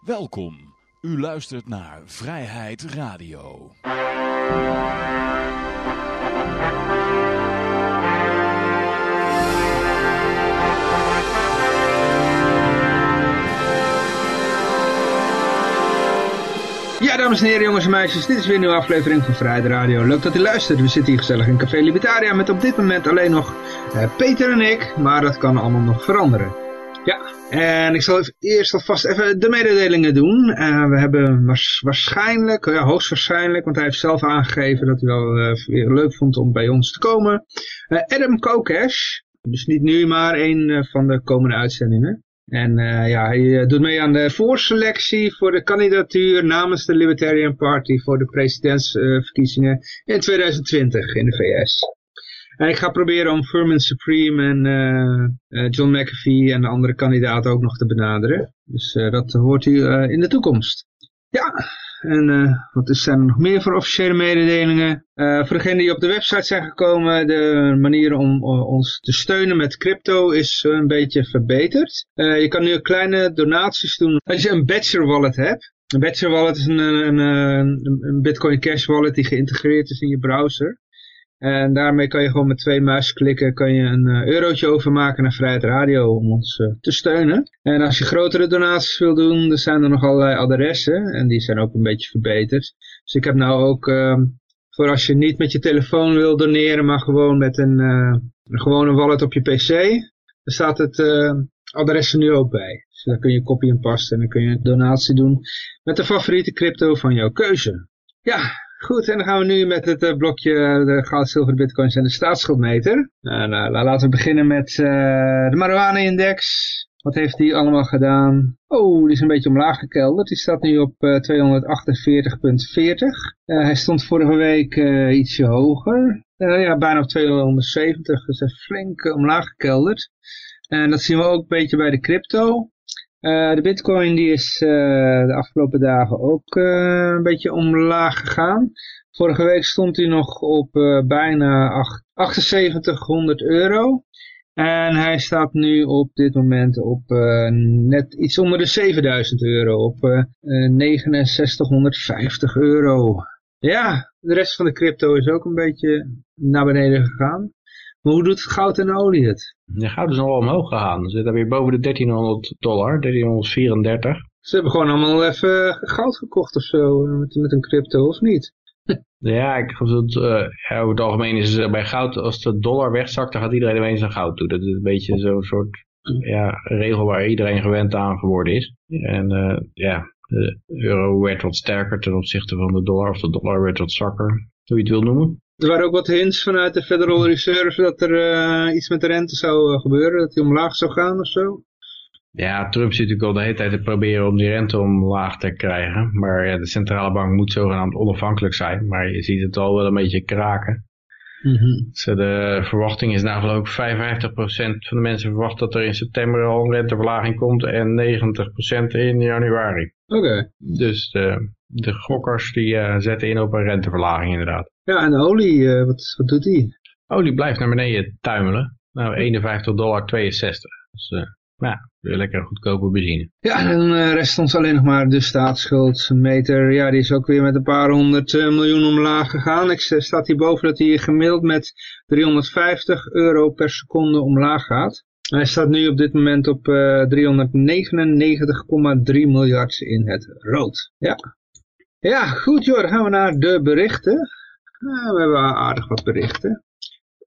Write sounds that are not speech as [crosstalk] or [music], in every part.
Welkom. U luistert naar Vrijheid Radio. Ja, dames en heren, jongens en meisjes, dit is weer een nieuwe aflevering van Vrijheid Radio. Leuk dat u luistert. We zitten hier gezellig in Café Libertaria met op dit moment alleen nog uh, Peter en ik, maar dat kan allemaal nog veranderen. Ja, en ik zal eerst alvast even de mededelingen doen. Uh, we hebben waarschijnlijk, ja, hoogstwaarschijnlijk, want hij heeft zelf aangegeven dat hij wel uh, weer leuk vond om bij ons te komen. Adam Kokesh, dus niet nu, maar een van de komende uitzendingen. En ja, hij doet mee aan de voorselectie voor de kandidatuur namens de Libertarian Party voor de presidentsverkiezingen in 2020 in de VS. En ik ga proberen om Furman Supreme en uh, uh, John McAfee en de andere kandidaten ook nog te benaderen. Dus dat hoort u in de toekomst. Ja, en wat zijn er nog meer voor officiële mededelingen? voor degenen die op de website zijn gekomen, de manier om ons te steunen met crypto is een beetje verbeterd. je kan nu kleine donaties doen als je een Badger wallet hebt. Een Badger wallet is een, een, een Bitcoin Cash wallet die geïntegreerd is in je browser. En daarmee kan je gewoon met twee muisklikken kan je een uh, eurotje overmaken naar Vrijheid Radio om ons uh, te steunen. En als je grotere donaties wil doen, dan zijn er nog allerlei adressen en die zijn ook een beetje verbeterd. Dus ik heb nou ook, uh, voor als je niet met je telefoon wil doneren, maar gewoon met een, uh, een gewone wallet op je pc, dan staat het adres er nu ook bij. Dus daar kun je copy en pasten en dan kun je een donatie doen met de favoriete crypto van jouw keuze. Ja, Goed, en dan gaan we nu met het uh, blokje de goud, zilver, bitcoins en de staatsschuldmeter. Nou, nou, laten we beginnen met uh, de marijuana-index. Wat heeft die allemaal gedaan? Oh, die is een beetje omlaag gekelderd. Die staat nu op uh, 248,40. hij stond vorige week ietsje hoger. ja, bijna op 270. Dus is flink omlaag gekelderd. En dat zien we ook een beetje bij de crypto. Uh, de bitcoin die is uh, de afgelopen dagen ook uh, een beetje omlaag gegaan. Vorige week stond hij nog op bijna 8, 7800 euro. En hij staat nu op dit moment op net iets onder de 7000 euro. Op 6950 euro. Ja, de rest van de crypto is ook een beetje naar beneden gegaan. Maar hoe doet goud en olie het? De goud is al omhoog gegaan. Ze zitten weer boven de 1300 dollar, 1334. Ze hebben gewoon allemaal even goud gekocht of zo, met, met een crypto, of niet? [laughs] ja, ik geloof dat uh, ja, over het algemeen is het bij goud, als de dollar wegzakt, dan gaat iedereen ineens aan goud toe. Dat is een beetje zo'n soort ja, regel waar iedereen gewend aan geworden is. En uh, ja, de euro werd wat sterker ten opzichte van de dollar, of de dollar werd wat zwakker, hoe je het wil noemen. Er waren ook wat hints vanuit de Federal Reserve dat er uh, iets met de rente zou uh, gebeuren, dat die omlaag zou gaan of zo. Ja, Trump zit natuurlijk al de hele tijd te proberen om die rente omlaag te krijgen. Maar ja, de centrale bank moet zogenaamd onafhankelijk zijn. Maar je ziet het al wel een beetje kraken. Mm -hmm. dus de verwachting is nou geloof ik 55% van de mensen verwacht dat er in september al een renteverlaging komt en 90% in januari. Oké. Okay. Dus de, de gokkers die uh, zetten in op een renteverlaging inderdaad. Ja, en de olie, uh, wat, wat doet die? Olie blijft naar beneden tuimelen. Nou, 51,62 dollar. Dus uh, ja, weer lekker goedkope benzine. Ja, en dan rest ons alleen nog maar de staatsschuldmeter. Ja, die is ook weer met een paar honderd miljoen omlaag gegaan. Ik staat hierboven dat hij gemiddeld met 350 euro per seconde omlaag gaat. Hij staat nu op dit moment op uh, 399,3 miljard in het rood. Ja. Ja, goed joh, dan gaan we naar de berichten. Uh, we hebben aardig wat berichten.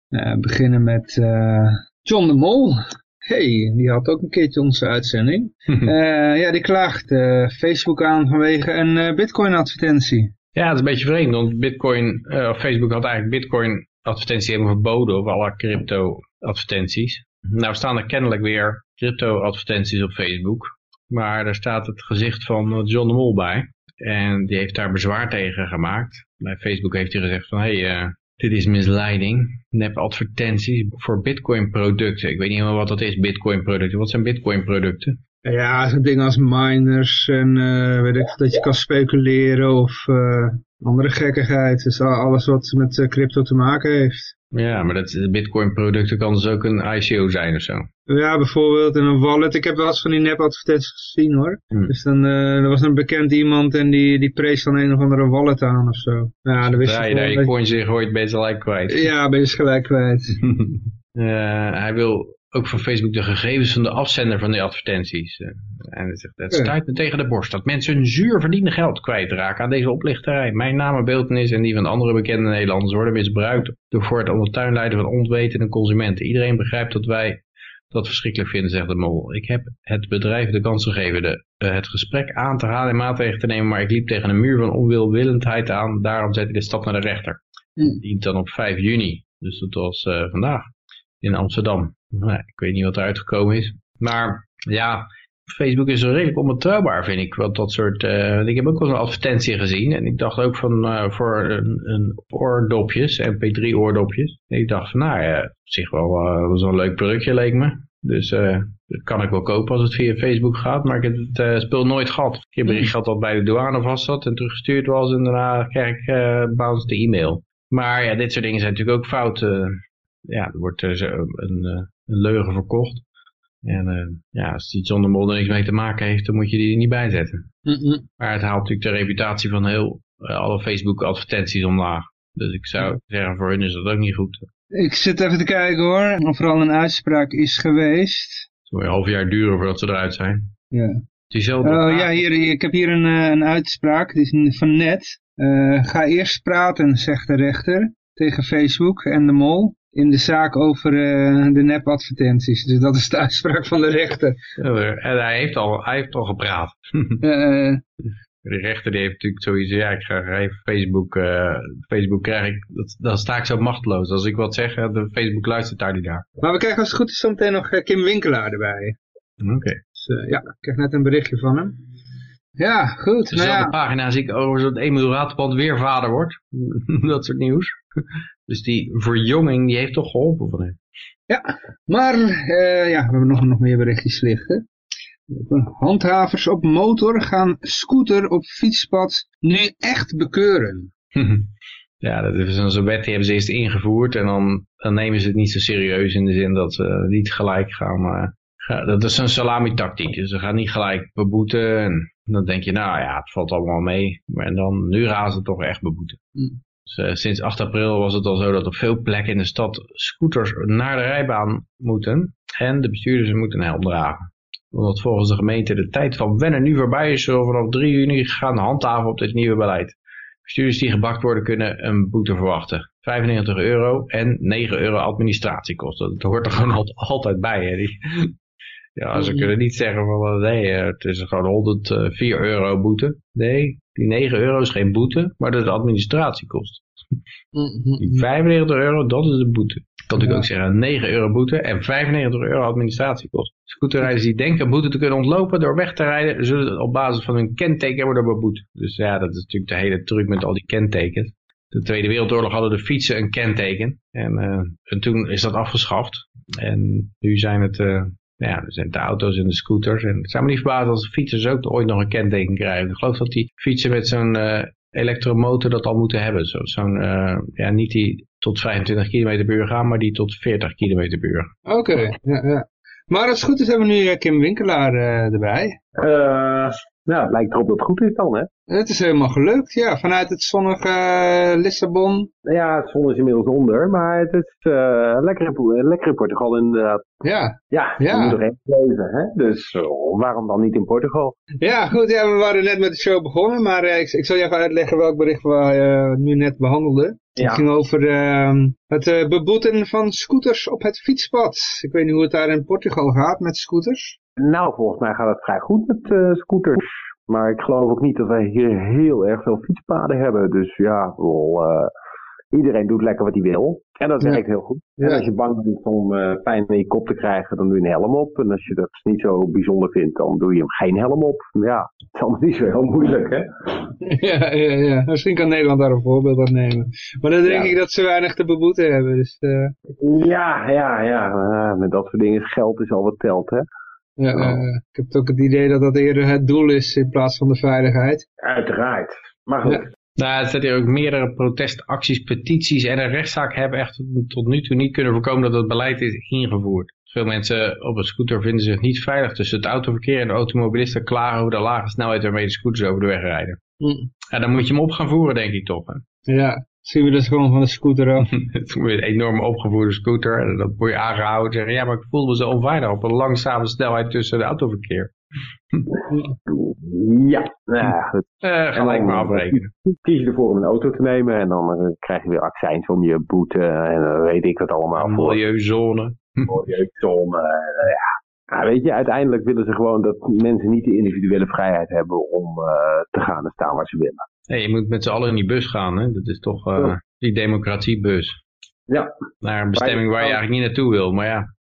Uh, we beginnen met uh, John de Mol. hey, die had ook een keertje onze uitzending. [laughs] ja, die klaagt Facebook aan vanwege een bitcoin advertentie. Ja, dat is een beetje vreemd, want bitcoin, Facebook had eigenlijk bitcoin advertentie helemaal verboden over alle crypto advertenties. Nou staan er kennelijk weer crypto advertenties op Facebook. Maar daar staat het gezicht van John de Mol bij. En die heeft daar bezwaar tegen gemaakt. Bij Facebook heeft hij gezegd van, hé, hey, uh, dit is misleiding. Nep advertenties voor bitcoin producten. Ik weet niet helemaal wat dat is, bitcoin producten. Wat zijn bitcoin producten? Ja, zo'n dingen als miners en uh, weet ik, dat je kan speculeren of uh, andere gekkigheid. Dus alles wat met crypto te maken heeft. Ja, maar dat bitcoin producten kan dus ook een ICO zijn of zo. Ja, bijvoorbeeld in een wallet. Ik heb wel eens van die nep-advertenties gezien hoor. Hm. Dus dan uh, er was een bekend iemand en die, die prees dan een of andere wallet aan of zo. Ja, dan wist je daar je coins in gooit, ben je gelijk kwijt. Ja, ben je gelijk kwijt. uh, [laughs] hij wil ook van Facebook de gegevens van de afzender van die advertenties. Uh, en het, zegt, het stuit me tegen de borst dat mensen hun zuur verdiende geld kwijtraken aan deze oplichterij. Mijn naam en die van andere bekende Nederlanders worden misbruikt door voor het onder tuin leiden van onwetende consumenten. Iedereen begrijpt dat wij dat verschrikkelijk vinden, zegt de mol. Ik heb het bedrijf de kans gegeven de, uh, het gesprek aan te halen en maatregelen te nemen, maar ik liep tegen een muur van onwilwillendheid aan. Daarom zet ik de stap naar de rechter. Hm. Die dan op 5 juni, dus dat was uh, vandaag, in Amsterdam. Nou, ik weet niet wat eruit gekomen is. Maar ja, Facebook is redelijk onbetrouwbaar, vind ik. Want dat soort. Uh, ik heb ook wel een advertentie gezien. En ik dacht ook van uh, voor een, een oordopjes, MP3 oordopjes. En ik dacht van nou ja, op zich wel uh, zo'n leuk productje leek me. Dus dat kan ik wel kopen als het via Facebook gaat. Maar ik heb het spul nooit gehad. Ik heb bericht gehad dat bij de douane vast zat en teruggestuurd was. En daarna krijg ik bounce de e-mail. Maar ja, dit soort dingen zijn natuurlijk ook fout. Ja, er wordt een, een leugen verkocht. En uh, ja, als die John de Mol er niks mee te maken heeft, dan moet je die er niet bij zetten. Mm -mm. Maar het haalt natuurlijk de reputatie van heel uh, alle Facebook advertenties omlaag. Dus ik zou zeggen, voor hun is dat ook niet goed. Ik zit even te kijken hoor, of er al een uitspraak is geweest. Het moet een half jaar duren voordat ze eruit zijn. Ja. Diezelfde oh ja, hier, ik heb hier een, een uitspraak, die is van net. ga eerst praten, zegt de rechter tegen Facebook en de mol in de zaak over uh, de nep-advertenties. Dus dat is de uitspraak van de rechter. En hij heeft al, hij heeft al gepraat. uh, [laughs] de rechter die heeft natuurlijk zoiets, ja, ik ga even Facebook, uh, Facebook krijg ik, dat, dan sta ik zo machteloos. Als ik wat zeg, de Facebook luistert daar niet naar. Maar we krijgen als het goed is zometeen nog Kim Winkelaar erbij. Oké. Okay. Dus, ja, ik krijg net een berichtje van hem. Ja, goed. Nou ja. de pagina zie ik over zo'n Emiel Raadpand weer vader wordt. [laughs] dat soort nieuws. Dus die verjonging, die heeft toch geholpen van hem. Ja, maar uh, ja, we hebben nog, nog meer berichtjes liggen. Handhavers op motor gaan scooter op fietspad nu echt bekeuren. [laughs] ja, dat is zo'n wet die hebben ze eerst ingevoerd en dan, dan nemen ze het niet zo serieus in de zin dat ze niet gelijk gaan... Uh, dat is een salami-tactiek, dus ze gaan niet gelijk beboeten en dan denk je, nou ja, het valt allemaal mee. En dan, nu gaan ze toch echt beboeten. Mm. Dus, uh, sinds 8 april was het al zo dat op veel plekken in de stad scooters naar de rijbaan moeten. En de bestuurders moeten helm dragen. Omdat volgens de gemeente de tijd van wennen nu voorbij is, zullen vanaf 3 juni gaan handhaven op dit nieuwe beleid. Bestuurders die gebakt worden kunnen een boete verwachten. 95 euro en 9 euro administratiekosten. Dat hoort er gewoon altijd bij. Hè? Die, ja, ze kunnen niet zeggen van nee, het is gewoon 104 euro boete. Nee, die 9 euro is geen boete, maar dat is de administratiekost. Die 95 euro, dat is de boete. Kan ik ook zeggen, 9 euro boete en 95 euro administratiekost. Scooterrijders die denken boete te kunnen ontlopen door weg te rijden, zullen op basis van hun kenteken worden beboet. Dus ja, dat is natuurlijk de hele truc met al die kentekens. De Tweede Wereldoorlog hadden de fietsen een kenteken. En, uh, en toen is dat afgeschaft. En nu zijn het... Uh, ja, er zijn de auto's en de scooters. En het zou me niet verbazen als de fietsers ook ooit nog een kenteken krijgen. Ik geloof dat die fietsen met zo'n uh, elektromotor dat al moeten hebben. Zo'n, zo uh, ja, niet die tot 25 km per uur gaan, maar die tot 40 km per uur. Oké, okay, ja, ja. Maar als het goed is hebben we nu Kim Winkelaar uh, erbij. Nou, het lijkt erop dat het goed is dan, hè? Het is helemaal gelukt, ja. Vanuit het zonnige uh, Lissabon. Ja, het zon is inmiddels onder, maar het is uh, lekker, in, lekker in Portugal inderdaad. Ja. Ja, ja. je moet er echt leven, hè? Dus uh, waarom dan niet in Portugal? Ja, goed, ja, we waren net met de show begonnen, maar ik, ik zal je even uitleggen welk bericht we nu net behandelden. Ja. Het ging over ehm, het beboeten van scooters op het fietspad. Ik weet niet hoe het daar in Portugal gaat met scooters. Nou, volgens mij gaat het vrij goed met scooters. Maar ik geloof ook niet dat wij hier heel erg veel fietspaden hebben. Dus ja, wel, uh, iedereen doet lekker wat hij wil. En dat werkt ja. heel goed. Ja. En als je bang bent om uh, pijn in je kop te krijgen, dan doe je een helm op. En als je dat niet zo bijzonder vindt, dan doe je hem geen helm op. Ja, het is allemaal niet zo heel moeilijk, hè? [laughs] Ja, ja, ja. Misschien kan Nederland daar een voorbeeld aan nemen. Maar dan denk ja. ik dat ze weinig te beboeten hebben. Dus, uh... Ja, ja, ja. met dat soort dingen geld is al wat telt, hè? Ja, uh, ik heb ook het idee dat dat eerder het doel is in plaats van de veiligheid. Uiteraard. Maar goed. Nou, er zitten ook meerdere protestacties, petities en een rechtszaak hebben echt tot nu toe niet kunnen voorkomen dat het beleid is ingevoerd. Veel mensen op een scooter vinden zich niet veilig tussen het autoverkeer en de automobilisten klagen over de lage snelheid waarmee de scooters over de weg rijden. Mm. Ja, dan moet je hem op gaan voeren, denk ik toch. Hè? Ja, zien we dus gewoon van de scooter af. [laughs] Het is een enorme opgevoerde scooter en dan word je aangehouden en zeggen, ja, maar ik voel me zo onveilig op een langzame snelheid tussen de autoverkeer. [laughs] Ja, nou ja, goed. Eh, gelijk maar afrekenen. kies je ervoor om een auto te nemen en dan eh, krijg je weer accijns om je boete en dan weet ik wat allemaal voor. Milieuzone. Milieuzone, eh, ja. Ja, weet je, uiteindelijk willen ze gewoon dat mensen niet de individuele vrijheid hebben om eh, te gaan en staan waar ze willen. Nee, je moet met z'n allen in die bus gaan, hè? Dat is toch eh, die democratiebus. Ja. Naar een bestemming waar je eigenlijk niet naartoe wil, maar ja.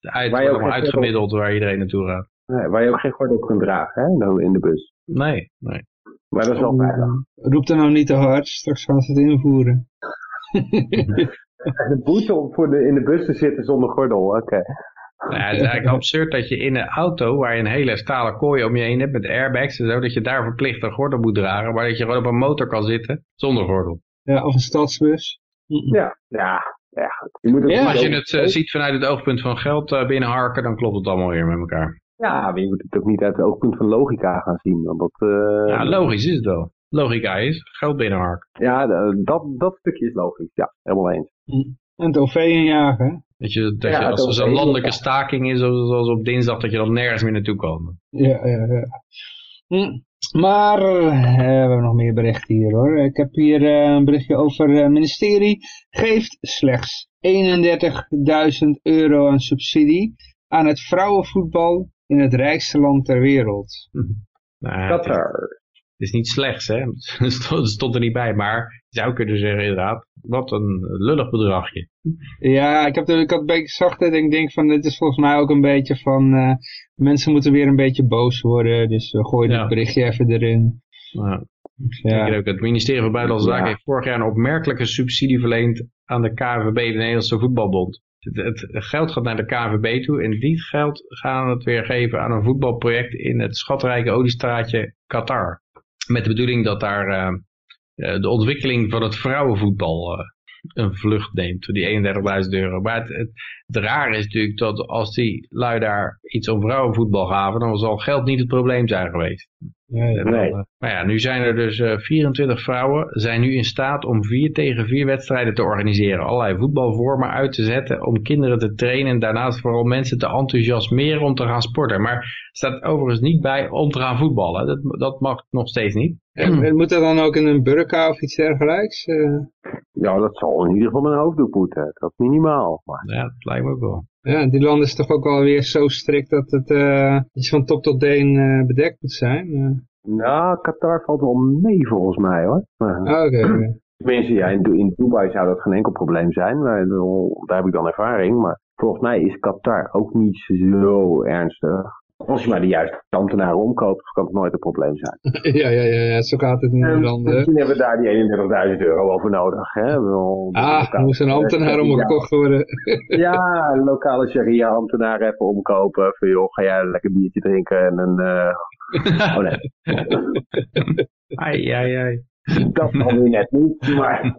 De uit, Waar allemaal uitgemiddeld waar iedereen naartoe gaat. Nee, waar je ook geen gordel kunt dragen hè, in de bus. Nee, nee. Maar dat is wel veilig. Roep dan nou niet te hard, straks gaan ze het invoeren. [laughs] De boete om voor de, in de bus te zitten zonder gordel, oké. Nou ja, het is eigenlijk absurd dat je in een auto waar je een hele stalen kooi om je heen hebt met airbags en zo, dat je daar verplicht een gordel moet dragen, maar dat je gewoon op een motor kan zitten zonder gordel. Ja, of een stadsbus. Ja, ja. Je moet het Ja, Als je het eh, ziet vanuit het oogpunt van geld eh, binnenharken, dan klopt het allemaal weer met elkaar. Ja, maar je moet het ook niet uit het oogpunt van logica gaan zien. Want dat, eh, Ja, logisch is het wel. Logica is geld binnenharken. ja, dat, dat stukje is logisch. Ja, helemaal eens. En het OV injagen. hè? Dat je, dat Ja, je als er zo'n landelijke staking is, zoals op dinsdag, dat je dan nergens meer naartoe kan. Ja, ja, ja. Hm. Maar eh, we hebben nog meer berichten hier hoor. Ik heb hier eh, een berichtje over het ministerie geeft slechts 31.000 euro aan subsidie aan het vrouwenvoetbal in het rijkste land ter wereld. Nou, is, Qatar. Het is niet slechts, hè. [laughs] Het stond, het er niet bij, maar je zou kunnen zeggen inderdaad, wat een lullig bedragje. Ja, ik, heb ik had een beetje zachtheid en ik denk van dit is volgens mij ook een beetje van eh, mensen moeten weer een beetje boos worden. Dus we gooien Ja. dit berichtje even erin. Nou, Dus Ik ja. ook, het ministerie van Buitenlandse Zaken Ja. heeft vorig jaar een opmerkelijke subsidie verleend aan de KNVB, de Nederlandse voetbalbond. Het, het geld gaat naar de KNVB toe en die geld gaan we het weer geven aan een voetbalproject in het schatrijke oliestraatje Qatar. Met de bedoeling dat daar eh, eh, de ontwikkeling van het vrouwenvoetbal eh, een vlucht neemt, die 31.000 euro. Maar het, het, het rare is natuurlijk dat als die lui daar iets om vrouwenvoetbal gaven, dan zal geld niet het probleem zijn geweest. Dan, Nee. eh, maar ja, nu zijn er dus eh 24 vrouwen zijn nu in staat om 4 tegen 4 wedstrijden te organiseren. Allerlei voetbalvormen uit te zetten om kinderen te trainen en daarnaast vooral mensen te enthousiasmeren om te gaan sporten. Maar er staat overigens niet bij om te gaan voetballen. Dat, dat mag nog steeds niet. En, [clears throat] moet dat dan ook in een burka of iets dergelijks? Eh, Ja, dat zal in ieder geval met een hoofddoek moeten. Dat is minimaal. Maar Ja, dat lijkt me ook wel. Ja, die land is toch ook wel weer zo strikt dat het eh, iets van top tot teen eh, bedekt moet zijn. Nou, Qatar valt wel mee volgens mij hoor. Maar, ah. Tenminste, ja, in, Du- in Dubai zou dat geen enkel probleem zijn. Maar, daar heb ik dan ervaring. Maar volgens mij is Qatar ook niet zo ernstig. Als je maar de juiste ambtenaren omkoopt, kan het nooit een probleem zijn. [laughs] ja, ja, ja, ja, zo gaat het in En die landen. misschien hebben we daar die 31.000 euro over nodig. Hè? De Ah, er moest een ambtenaar omgekocht worden. [laughs] Ja, een lokale sharia-ambtenaar even omkopen. Van joh, ga jij een lekker biertje drinken en een... eh, Oh nee, [laughs] Ai, ai, ai. dat dan weer net niet. Maar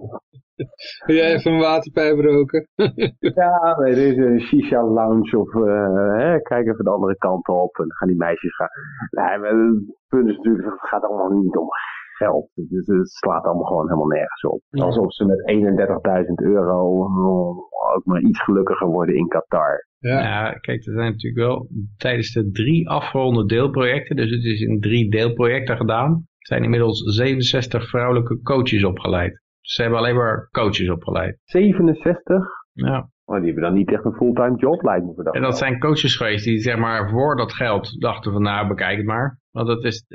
Wil jij even een waterpijp roken? [laughs] ja, nee, er is een shisha-lounge of eh, hè, kijk even de andere kant op. En dan gaan die meisjes gaan. Nee, het punt is natuurlijk, het gaat allemaal niet om geld. Dus het slaat allemaal gewoon helemaal nergens op. Ja. Alsof ze met 31.000 euro oh, ook maar iets gelukkiger worden in Qatar. Ja. Ja, kijk, er zijn natuurlijk wel tijdens de drie afgeronde deelprojecten, dus het is in drie deelprojecten gedaan, zijn inmiddels 67 vrouwelijke coaches opgeleid. Ze hebben alleen maar coaches opgeleid. 67? Ja. Maar die hebben dan niet echt een fulltime job, lijkt me voor dat. En dat zijn coaches geweest die zeg maar voor dat geld dachten van nou bekijk het maar. Want dat is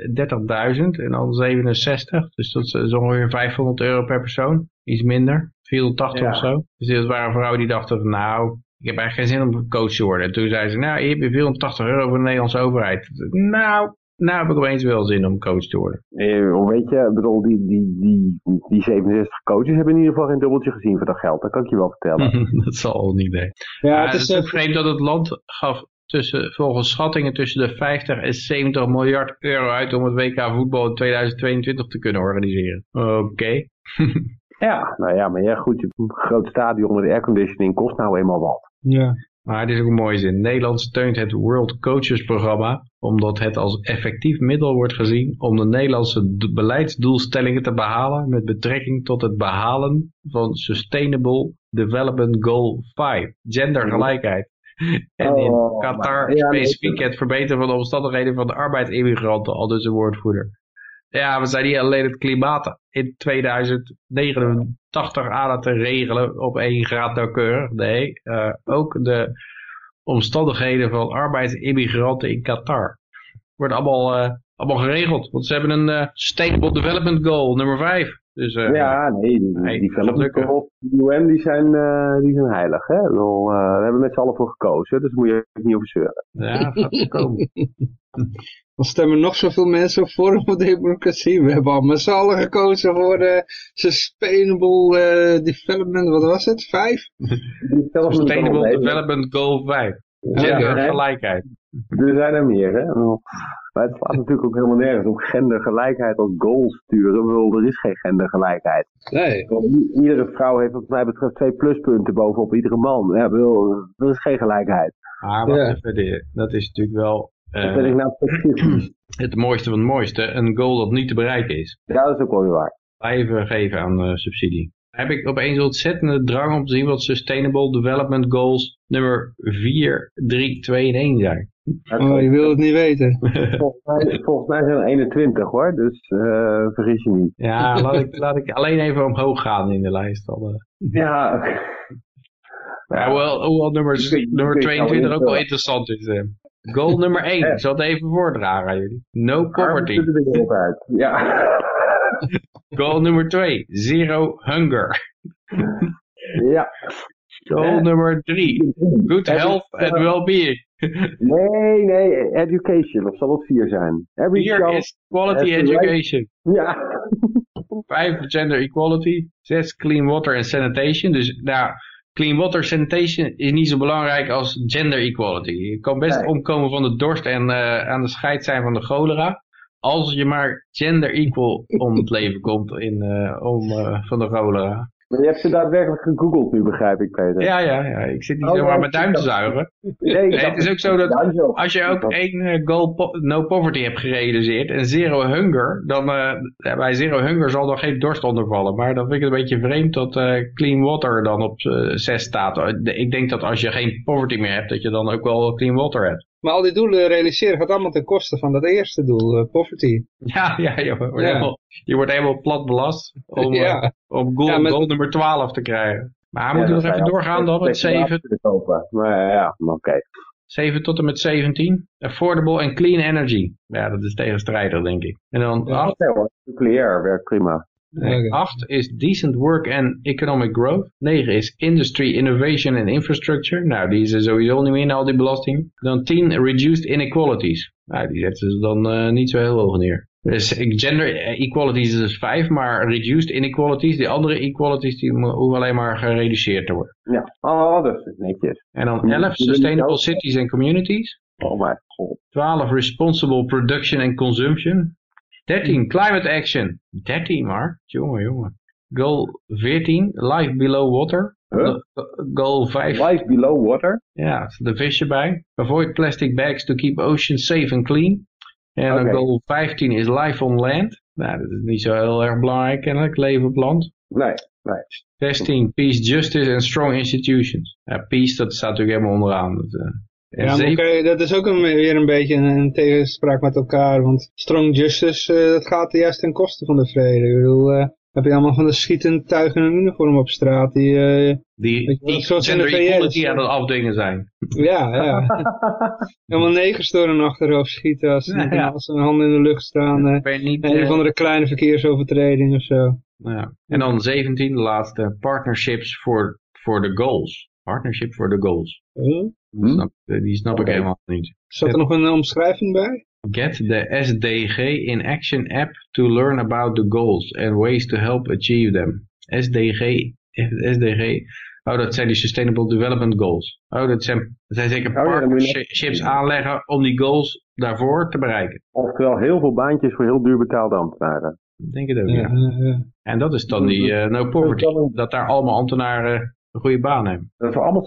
30.000 en dan 67. Dus dat is ongeveer 500 euro per persoon. Iets minder. 480 Ja. of zo. Dus dat waren vrouwen die dachten van nou ik heb eigenlijk geen zin om coach te worden. En toen zeiden ze nou je hebt je 480 euro voor de Nederlandse overheid. Nou, nou heb ik opeens wel zin om coach te worden. Eh, weet je, bedoel, die, die, die, die 67 coaches hebben in ieder geval geen dubbeltje gezien voor dat geld. Dat kan ik je wel vertellen. [laughs] dat zal wel niet nee. Ja, het het is, is eh, ook vreemd dat het land gaf tussen, volgens schattingen tussen de 50 en 70 miljard euro uit om het WK voetbal in 2022 te kunnen organiseren. Oké. [laughs] ja, nou ja, maar ja, goed, een groot stadion met airconditioning kost nou eenmaal wat. Ja. Maar het is ook een mooie zin. Nederland steunt het World Coaches programma omdat het als effectief middel wordt gezien om de Nederlandse beleidsdoelstellingen te behalen met betrekking tot het behalen van Sustainable Development Goal 5, gendergelijkheid. [laughs] En in Oh, Qatar specifiek het verbeteren van de omstandigheden van de arbeidsimmigranten, al dus een woordvoerder. Ja, we zijn niet alleen het klimaat in 2089 aan het regelen op 1 graad nauwkeurig. Nee, eh, ook de omstandigheden van arbeidsimmigranten in Qatar. Wordt allemaal, eh, allemaal geregeld. Want ze hebben een eh, Sustainable Development Goal, nummer 5. Dus eh, ja, nee, die, nee, die UN die zijn, eh, die zijn heilig. Hè? Bedoel, eh, daar hebben we met z'n allen voor gekozen, dus daar moet je er niet over zeuren. ja, het gaat komen. [laughs] Dan stemmen nog zoveel mensen op voor Democratie. We hebben al met z'n allen gekozen voor de Sustainable eh, Development, wat was het? Vijf? Sustainable Development Goal 5. Gendergelijkheid. Er zijn er meer, hè. Maar het slaat natuurlijk ook helemaal nergens om gendergelijkheid als goal sturen. Ik bedoel, er is geen gendergelijkheid. Nee. Iedere vrouw heeft wat mij betreft twee pluspunten bovenop iedere man. Ja, bedoel, er is geen gelijkheid. Maar wacht Ja. even, dat is natuurlijk wel Dat eh, vind ik nou het mooiste van het mooiste. Een goal dat niet te bereiken is. Ja, dat is ook wel weer waar. Blijven geven aan eh, subsidie. Heb ik opeens een ontzettende drang om te zien wat Sustainable Development Goals nummer 4, 3, 2 en 1 zijn. Oh, je wil het niet weten. [laughs] Volgens mij, volgens mij zijn er 21 hoor, dus eh, vergis je niet. Ja, laat ik, laat ik alleen even omhoog gaan in de lijst. Dan, eh. Ja, Ja, hoewel, hoewel nummer, nummer ik weet 22 ook wel interessant is. eh. Goal nummer 1, ik zal het even voordragen aan jullie. No poverty. Er. Ja. [laughs] Goal nummer 2, zero hunger. ja. Goal Eh. nummer 3, good health and well-being. Nee, nee, education, of zal het vier zijn? Every 4 child- is quality right- education. Ja. 5 gender equality. 6 clean water and sanitation. Dus nou, clean water sanitation is niet zo belangrijk als gender equality. Je kan best Nee. omkomen van de dorst en eh, aan de scheid zijn van de cholera. Als je maar gender equal om het [laughs] leven komt in, eh, om, eh, van de cholera. Maar je hebt ze daadwerkelijk gegoogeld nu, begrijp ik, Peter. Ja, ja, ja. Ik zit niet Oh, zomaar mijn duim te zuigen. [laughs] Nee, het is ook zo dat. Als je ook één eh, goal po- no poverty hebt gerealiseerd en zero hunger, dan bij zero hunger zal er geen dorst onder vallen. Maar dan vind ik het een beetje vreemd dat clean water dan op eh, 6 staat. Ik denk dat als je geen poverty meer hebt, dat je dan ook wel clean water hebt. Maar al die doelen realiseren gaat allemaal ten koste van dat eerste doel, eh, poverty. Ja, ja, je, wordt Ja. Helemaal, je wordt helemaal plat belast om, eh, Ja. om goal, Ja, met- goal nummer 12 te krijgen. Maar Ja, moeten we dat nog even doorgaan dan met 7, speculaties te kopen. Maar ja, oké. 7 tot en met 17. Affordable and clean energy. Ja, dat is tegenstrijdig denk ik. En dan Ja. 8. Oké hoor, nucleair werkt prima. Oké. 8 is decent work and economic growth. 9 is industry, innovation and infrastructure. Nou, die is er sowieso niet meer in al die belasting. Dan 10 reduced inequalities. Nou, die zetten ze dan eh, niet zo heel hoog neer. Dus gender equalities is dus 5, maar reduced inequalities, die andere equalities, die hoeven alleen maar gereduceerd te worden. Ja, oh, dat is netjes. En dan Ja, 11 die wil ik sustainable cities and communities. Oh mijn god. 12 responsible production and consumption. 13 climate action. 13 maar. Jongen, jongen. Goal 14 life below water. Huh? Goal 5. Life below water? Ja, een visje bij. Avoid plastic bags to keep oceans safe and clean. En goal 15 is life on land. Nou, dat is niet zo heel erg belangrijk kennelijk, leven op land. Nee, nee. 16, peace, justice and strong institutions. Ja, peace, dat staat natuurlijk helemaal onderaan. Dat, eh. En Ja, maar oké, 7 dat is ook een, weer een beetje een, een tegenspraak met elkaar, want strong justice, eh, dat gaat juist ten koste van de vrede. Ik bedoel, eh, heb je allemaal van de schietend tuig in een uniform op straat, die, eh, die, zoals in de equality aan het afdingen zijn. ja, ja, [laughs] helemaal negers door hun achterhoofd schieten als, ze Ja, als hun handen in de lucht staan. niet, een eh, of andere kleine verkeersovertreding of zo. ja. En dan 17, de laatste, partnerships for, for the goals. Partnership for the goals. Huh? Hm? Snap, eh, die snap ik Oké. helemaal niet. Zat er nog een omschrijving bij? Get the SDG in Action app to learn about the goals and ways to help achieve them. SDG, SDG Oh, dat zijn die Sustainable Development Goals. Oh, dat zijn, dat zijn zeker Oh, ja, partnerships aanleggen om die goals daarvoor te bereiken. Oftewel heel veel baantjes voor heel duur betaalde ambtenaren. Ik denk het ook, Ja, ja. En dat is dan die eh, no poverty. Dat daar allemaal ambtenaren een goede baan hebben. Dat we allemaal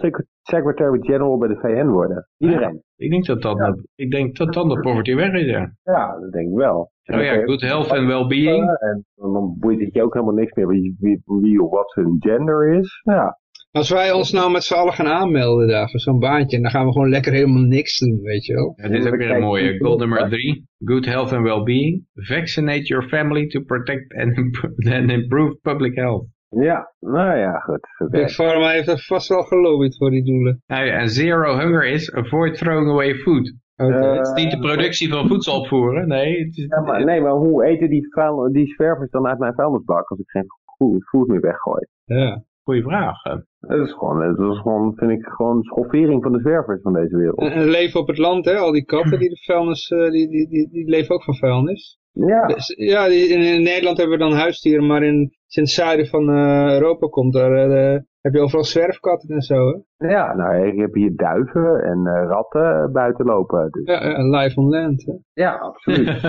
secretary-general bij de VN worden. Iedereen. Ik denk dat dan, ik denk dat dan de poverty weg is, ja. Ja, dat denk ik wel. Oh ja, good health and well-being. En dan boeit het je ook helemaal niks meer wie, wie, wie of wat hun gender is. Ja, Als wij ons nou met z'n allen gaan aanmelden daar voor zo'n baantje, dan gaan we gewoon lekker helemaal niks doen, weet je wel. Het is ook weer een mooie. Goal nummer drie. Good health and well-being. Vaccinate your family to protect and, imp- [laughs] and improve public health. Ja. nou ja, goed. Oké. Big Pharma heeft er vast wel gelobbyd voor die doelen. Nou ja, en zero hunger is avoid throwing away food. Oké. Eh, Het is niet de productie van voedsel opvoeren. Nee, het is, Ja, maar, nee, maar hoe eten die, vuil, die zwervers dan uit mijn vuilnisbak als ik geen goed food meer weggooi? ja. goede vraag. hè. Dat is gewoon, dat is gewoon, vind ik, gewoon schoffering van de zwervers van deze wereld. En, en leven op het land, hè? Al die katten [clears throat] die de vuilnis, eh, die, die, die, die leven ook van vuilnis. Ja, Dus, ja, in, in Nederland hebben we dan huisdieren, maar in, sinds het zuiden van eh, Europa komt daar, eh, heb je overal zwerfkatten en zo, hè? ja, nou, ik heb hier duiven en eh, ratten buiten lopen. Dus, Ja, live on land, hè? ja, absoluut.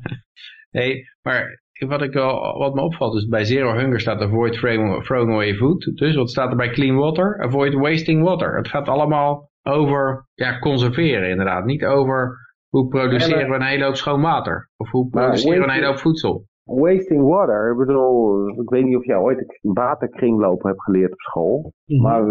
[laughs] nee, maar wat, ik wel, wat me opvalt is bij Zero Hunger staat avoid throwing throwing away food. Dus wat staat er bij Clean Water? Avoid wasting water. Het gaat allemaal over ja, conserveren inderdaad. Niet over hoe produceren we een hele hoop schoon water. Of hoe Maar produceren we een hele hoop voedsel. Wasting water, ik bedoel, ik weet niet of jij ooit waterkringlopen hebt geleerd op school. Mhm. Maar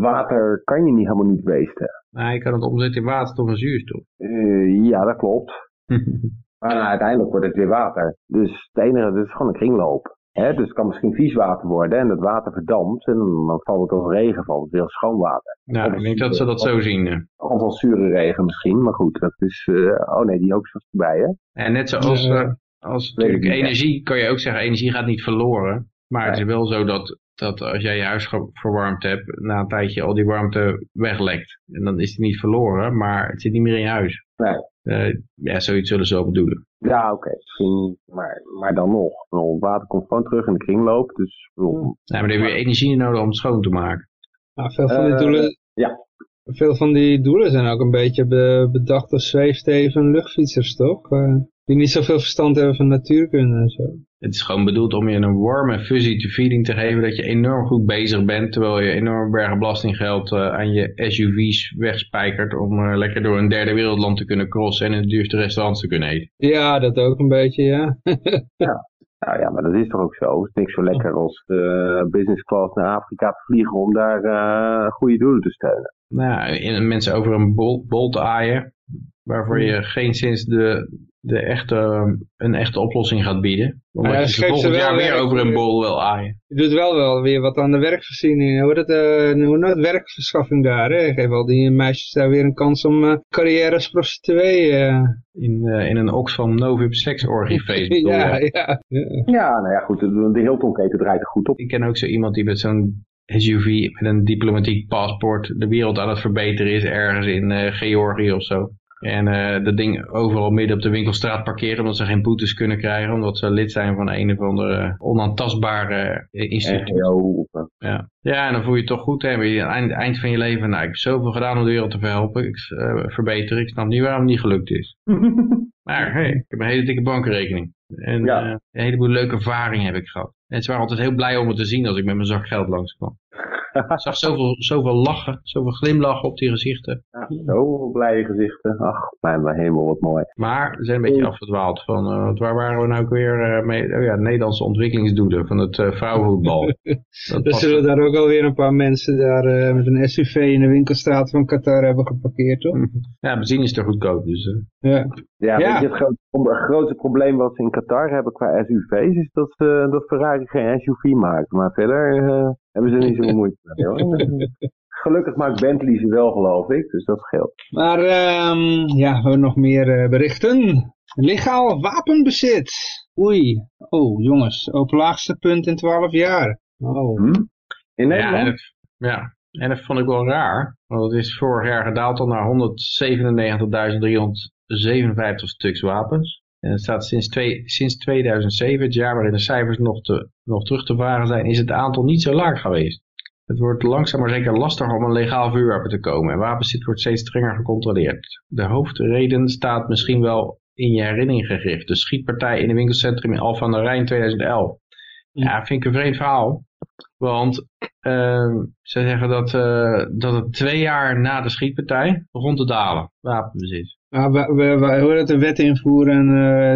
water kan je niet helemaal niet wasten. Nou, je kan het omzetten in waterstof en zuurstof. Eh, ja, dat klopt. [laughs] Maar nou, uiteindelijk wordt het weer water. Dus het enige, het is gewoon een kringloop. Hè? Dus het kan misschien vies water worden en dat water verdampt en dan valt het als regenval, het is heel schoon water. nou, ik denk dat ze dat zo zien. eh. Of als zure regen misschien, maar goed, dat is, eh, oh nee, die ook was erbij hè. En net zoals Ja. eh, als Weet ik natuurlijk niet, energie, kan je ook zeggen, energie gaat niet verloren. Maar het is wel zo dat, dat als jij je huis verwarmd hebt, na een tijdje al die warmte weglekt. En dan is het niet verloren, maar het zit niet meer in je huis. Nee. Eh, ja, zoiets zullen ze wel bedoelen. Ja, oké, misschien, maar, maar dan nog. Het water komt gewoon terug in de kringloop, dus bedoel, Ja, maar dan heb je energie nodig om het schoon te maken. Nou, veel van die Eh, doelen... ja. Veel van die doelen zijn ook een beetje be- bedacht als zweefteven luchtfietsers, toch? Eh, die niet zoveel verstand hebben van natuurkunde en zo. Het is gewoon bedoeld om je een warme fuzzy feeling te geven dat je enorm goed bezig bent, terwijl je enorm bergen belastinggeld eh, aan je SUV's wegspijkert om eh, lekker door een derde wereldland te kunnen crossen en in de duurste restaurants te kunnen eten. Ja, dat ook een beetje, [laughs] ja. nou ja, maar dat is toch ook zo. Het is niks zo lekker als eh, business class naar Afrika te vliegen om daar eh, goede doelen te steunen. Nou, in, mensen over een bol, bol te aaien, waarvoor je geen sinds de, de echte, een echte oplossing gaat bieden. Omdat Ja, je volgend ze wel jaar weer werk over een bol wil aaien. Je doet wel wel weer wat aan de werkvoorziening. Hoe dat, eh hoe dat werkverschaffing daar, hè? Geef al die meisjes daar weer een kans om eh, carrière als prostituee. eh. In, eh, in een Oxfam Novib seksorgie [laughs] feest. ja, ja, ja. Ja, nou ja, goed, de, de Hilton-keten draait er goed op. Ik ken ook zo iemand die met zo'n SUV met een diplomatiek paspoort de wereld aan het verbeteren is ergens in eh, Georgië of zo. En eh, dat ding overal midden op de winkelstraat parkeren omdat ze geen boetes kunnen krijgen. Omdat ze lid zijn van een of andere onaantastbare eh, instituut. Ja. ja, en dan voel je je toch goed. Hè? Aan het eind, van je leven, nou ik heb zoveel gedaan om de wereld te verhelpen. Ik eh, verbeteren. Ik snap niet waarom het niet gelukt is. [laughs] Maar hey, ik heb een hele dikke bankrekening. En Ja. een heleboel leuke ervaringen heb ik gehad. En ze waren altijd heel blij om me te zien als ik met mijn zak geld langskwam. Ik [laughs] zag zoveel, zoveel lachen, zoveel glimlachen op die gezichten. Ja, zo blije gezichten. Ach, mijn hemel, wat mooi. Maar we zijn een beetje afgedwaald van, eh, want waar waren we nou ook weer eh, mee? Oh ja, Nederlandse ontwikkelingsdoelen van het eh, vrouwenvoetbal. [laughs] Dat Er past- zullen daar ook alweer een paar mensen daar eh, met een SUV in de winkelstraat van Qatar hebben geparkeerd, toch? [laughs] ja, benzine is te goedkoop, dus... Ja. Ja, Ja. weet je, het grote, het grootste probleem wat ze in Qatar hebben qua SUV's is dat, ze, dat Ferrari geen SUV maakt. Maar verder eh, hebben ze er niet zoveel [laughs] moeite mee. hoor. Gelukkig maakt Bentley ze wel, geloof ik, dus dat scheelt. Maar ehm, ja, we hebben nog meer eh, berichten. Legaal wapenbezit. Oei. Oh, jongens. Op laagste punt in 12 jaar. Oh. Hm? In Ja, Nederland? dat, ja, en dat vond ik wel raar. Want het is vorig jaar gedaald al naar 197.357 stuks wapens. En het staat sinds, twee, sinds 2007, het jaar waarin de cijfers nog, te, nog terug te vragen zijn, is het aantal niet zo laag geweest. Het wordt langzaam maar zeker lastiger om een legaal vuurwapen te komen. En wapenzit wordt steeds strenger gecontroleerd. De hoofdreden staat misschien wel in je herinnering gegrift. De schietpartij in het winkelcentrum in Alphen aan de Rijn 2011. Ja, vind ik een vreemd verhaal. Want uh, ze zeggen dat, uh, dat het twee jaar na de schietpartij begon te dalen, wapenbezit. Ja, we, we, we horen de wet invoeren en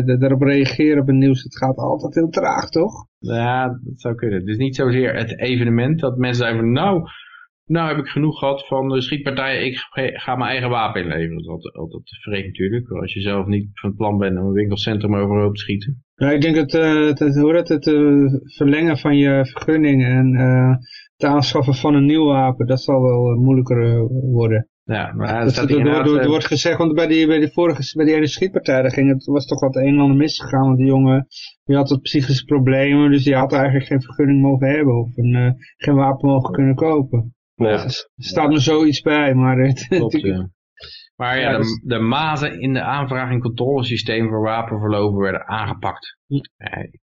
uh, daarop reageren op het nieuws. Het gaat altijd heel traag, toch? Ja, dat zou kunnen. Het is niet zozeer het evenement dat mensen zeggen van nou, nou heb ik genoeg gehad van de schietpartijen, ik ga mijn eigen wapen inleveren. Dat is altijd, altijd vreemd natuurlijk, als je zelf niet van plan bent om een winkelcentrum overhoop te schieten. Ja, ik denk dat uh, het, hoe dat, het uh, verlengen van je vergunning en uh, het aanschaffen van een nieuw wapen, dat zal wel moeilijker worden. Ja, maar dat, inderdaad, er, wordt gezegd, want bij die, bij die vorige, bij die ene schietpartij, daar ging het, was toch wat een en ander misgegaan, want die jongen, die had wat psychische problemen, dus die had eigenlijk geen vergunning mogen hebben, of een, geen wapen mogen kunnen kopen. Ja. Er staat me zoiets bij, maar... Het, Klopt, ja. Maar ja, de, de mazen in de aanvraag- en controlesysteem voor wapenverloven werden aangepakt. Ja,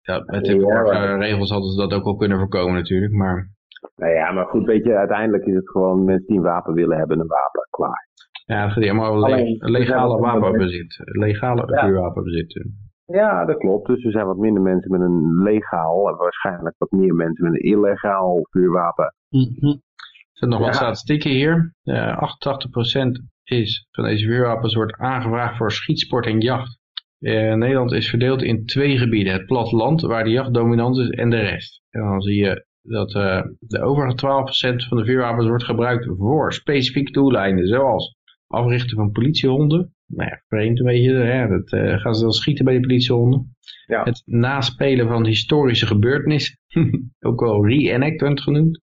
dat, met de vorige regels hadden ze dat ook al kunnen voorkomen natuurlijk, maar... Nou ja, maar goed, weet je, uiteindelijk is het gewoon mensen die een wapen willen hebben, een wapen, klaar. Ja, het gaat helemaal over le legale wapenbezit, legale ja. vuurwapenbezit. Ja, dat klopt. Dus er zijn wat minder mensen met een legaal en waarschijnlijk wat meer mensen met een illegaal vuurwapen. Mm -hmm. Er zijn nog wat statistieken hier. Uh, 88% is van deze vuurwapens wordt aangevraagd voor schietsport en jacht. Uh, Nederland is verdeeld in twee gebieden. Het platteland, waar de jacht dominant is, en de rest. En dan zie je dat uh, de overige 12% van de vuurwapens wordt gebruikt voor specifieke doeleinden. Zoals africhten van politiehonden. Nou ja, vreemd een beetje. Hè? Dat uh, gaan ze dan schieten bij de politiehonden. Ja. Het naspelen van historische gebeurtenissen. [laughs] Ook wel reenactment genoemd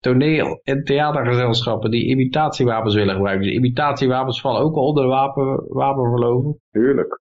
toneel- en theatergezelschappen die imitatiewapens willen gebruiken. Dus imitatiewapens vallen ook al onder de wapen, wapenverloven. Tuurlijk.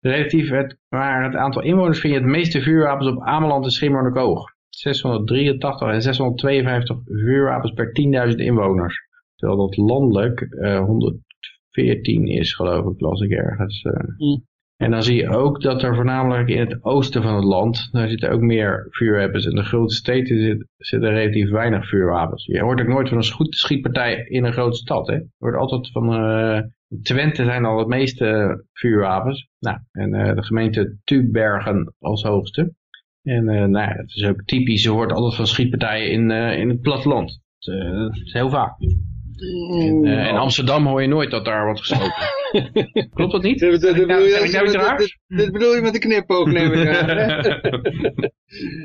Relatief het, waar het aantal inwoners vind je het meeste vuurwapens op Ameland en Schiermonnikoog. 683 en 652 vuurwapens per 10.000 inwoners. Terwijl dat landelijk uh, 114 is, geloof ik, las ik ergens. Uh. Mm. En dan zie je ook dat er voornamelijk in het oosten van het land, daar zitten ook meer vuurwapens. In de grote steden zit, zitten relatief weinig vuurwapens. Je hoort ook nooit van een schietpartij in een grote stad. Hè? Je hoort altijd van uh, Twente zijn al het meeste vuurwapens. Nou, en uh, de gemeente Tubergen als hoogste. En uh, nou ja, het is ook typisch, je hoort altijd van schietpartijen in, in het platteland. Het, is heel vaak. In, uh, in, Amsterdam hoor je nooit dat daar wordt geschoten. [laughs] Klopt dat niet? Dit, bedoel, je, dit, dit bedoel je met de knipoog, neem ik aan.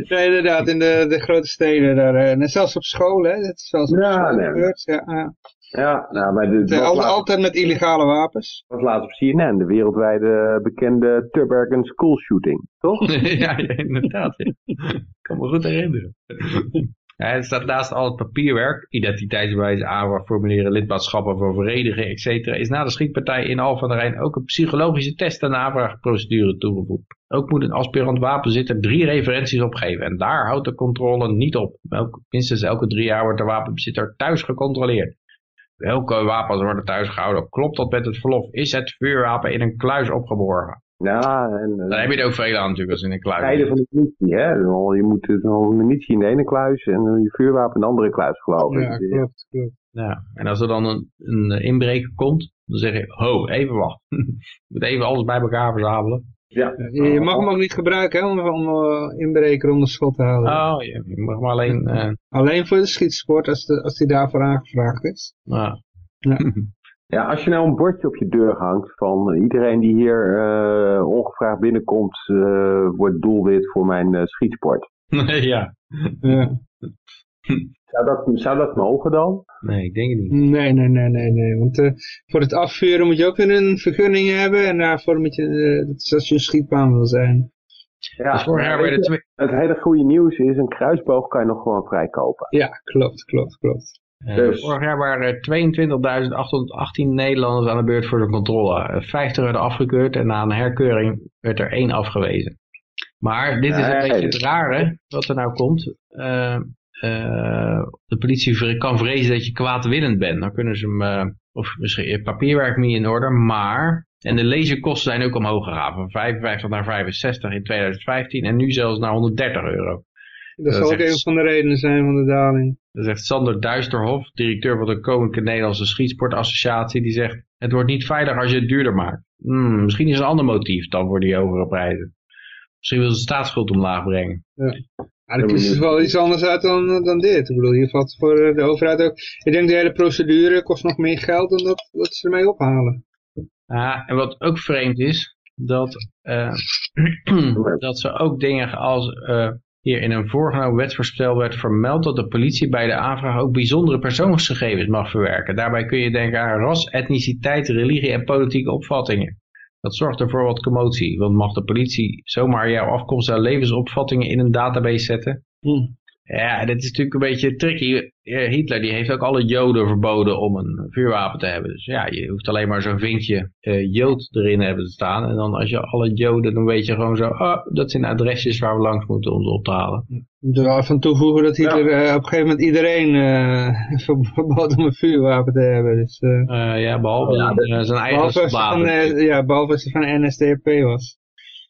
ja, [laughs] inderdaad, in de, de grote steden daar. En zelfs op school, hè. Dat is zelfs op ja, school nee. gebeurd. Ja, ja. Nou, maar de, de, altijd, altijd met illegale wapens. Dat was laatst op CNN, de wereldwijde bekende Turbergen school shooting, toch? [laughs] ja, ja, inderdaad. Ja. Ik kan me goed herinneren. Ja, er staat naast al het papierwerk, identiteitsbewijs, aanvraag, formulieren, lidmaatschappen voor vereniging, etc. is na de schietpartij in Al van der Rijn ook een psychologische test de aanvraagprocedure toegevoegd. Ook moet een aspirant wapenzitter drie referenties opgeven en daar houdt de controle niet op. Elk, minstens elke drie jaar wordt de wapenbezitter thuis gecontroleerd. Welke wapens worden thuis gehouden? Klopt dat met het verlof? Is het vuurwapen in een kluis opgeborgen? Ja, en... Dan heb je er ook veel aan natuurlijk als in een kluis. Tijden van de munitie, hè. Je moet de munitie in de ene kluis en je vuurwapen in de andere kluis, geloof ik. Ja, klopt, klopt. Ja, en als er dan een, een inbreker komt, dan zeg je, ho, even wacht. [laughs] je moet even alles bij elkaar verzamelen. Ja. Je, je mag hem ook niet gebruiken hè, om, om uh, inbreker onder schot te houden. Oh, je, je mag maar alleen... Uh... Alleen voor de schietsport, als, de, als die daarvoor aangevraagd is. Ja. Ja. [laughs] Ja, als je nou een bordje op je deur hangt van iedereen die hier uh, ongevraagd binnenkomt, uh, wordt doelwit voor mijn uh, schietsport. [laughs] ja. ja. Zou, dat, zou dat mogen dan? Nee, ik denk het niet. Nee, nee, nee, nee, nee. Want voor het afvuren moet je ook weer een vergunning hebben en daarvoor moet je, dat is als je een schietbaan wil zijn. Ja, dus twee... Het hele goede nieuws is, een kruisboog kan je nog gewoon vrijkopen. Ja, klopt, klopt, klopt. Uh, dus. Vorig jaar waren er 22.818 Nederlanders aan de beurt voor de controle. 50 werden afgekeurd en na een herkeuring werd er één afgewezen. Maar dit is een Nee. beetje het rare wat er nou komt. Uh, uh, de politie kan vrezen dat je kwaadwillend bent. Dan kunnen ze hem, uh, of misschien je papierwerk niet in orde, maar... En de lezenkosten zijn ook omhoog gegaan. Van 55 naar 65 in 2015 en nu zelfs naar 130 euro. Dat, zal ook een van de redenen zijn van de daling. Dat zegt Sander Duisterhof, directeur van de Koninklijke Nederlandse Schietsportassociatie. Die zegt, het wordt niet veilig als je het duurder maakt. Hmm, misschien is een ander motief dan voor die hogere prijzen. Misschien wil ze de staatsschuld omlaag brengen. Ja. Dan kiezen ze wel iets anders uit dan, dan dit. Ik bedoel, hier valt voor de overheid ook... Ik denk de hele procedure kost nog meer geld dan dat, dat ze ermee ophalen. Ja, en wat ook vreemd is, dat, uh, [clears throat] dat ze ook dingen als... Uh, hier in een voorgenomen wetsvoorstel werd vermeld dat de politie bij de aanvraag ook bijzondere persoonsgegevens mag verwerken. Daarbij kun je denken aan ras, etniciteit, religie en politieke opvattingen. Dat zorgt ervoor wat commotie, want mag de politie zomaar jouw afkomst en levensopvattingen in een database zetten? Hm. Ja, dit is natuurlijk een beetje tricky. Hitler die heeft ook alle joden verboden om een vuurwapen te hebben. Dus ja, je hoeft alleen maar zo'n vinkje uh, jood erin hebben te staan. En dan als je alle joden, dan weet je gewoon zo, oh, dat zijn adresjes waar we langs moeten om ze op te halen. Ik wil even toevoegen dat Hitler ja. uh, op een gegeven moment iedereen uh, [laughs] verbood om een vuurwapen te hebben. Dus, ja, behalve ja, zijn eigen soldaten. ja, behalve als hij van NSDAP was.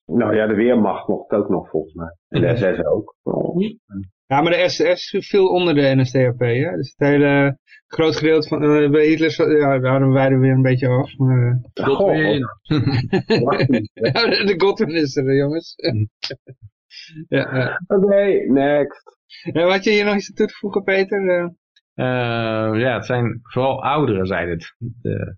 Nou ja, de Weermacht mocht ook nog volgens mij. En de SS ook. Ja, maar de SS viel onder de NSDAP, hè? Dus het hele groot gedeelte van uh, bij Hitler, ja, daar hadden wij er weer een beetje af. Maar, uh, Godwin. [laughs] de Godwin is er, jongens. [laughs] ja. Oké, okay, next. Ja, wat je hier nog iets toe te voegen, Peter? Uh, ja, het zijn vooral ouderen, zei het. De,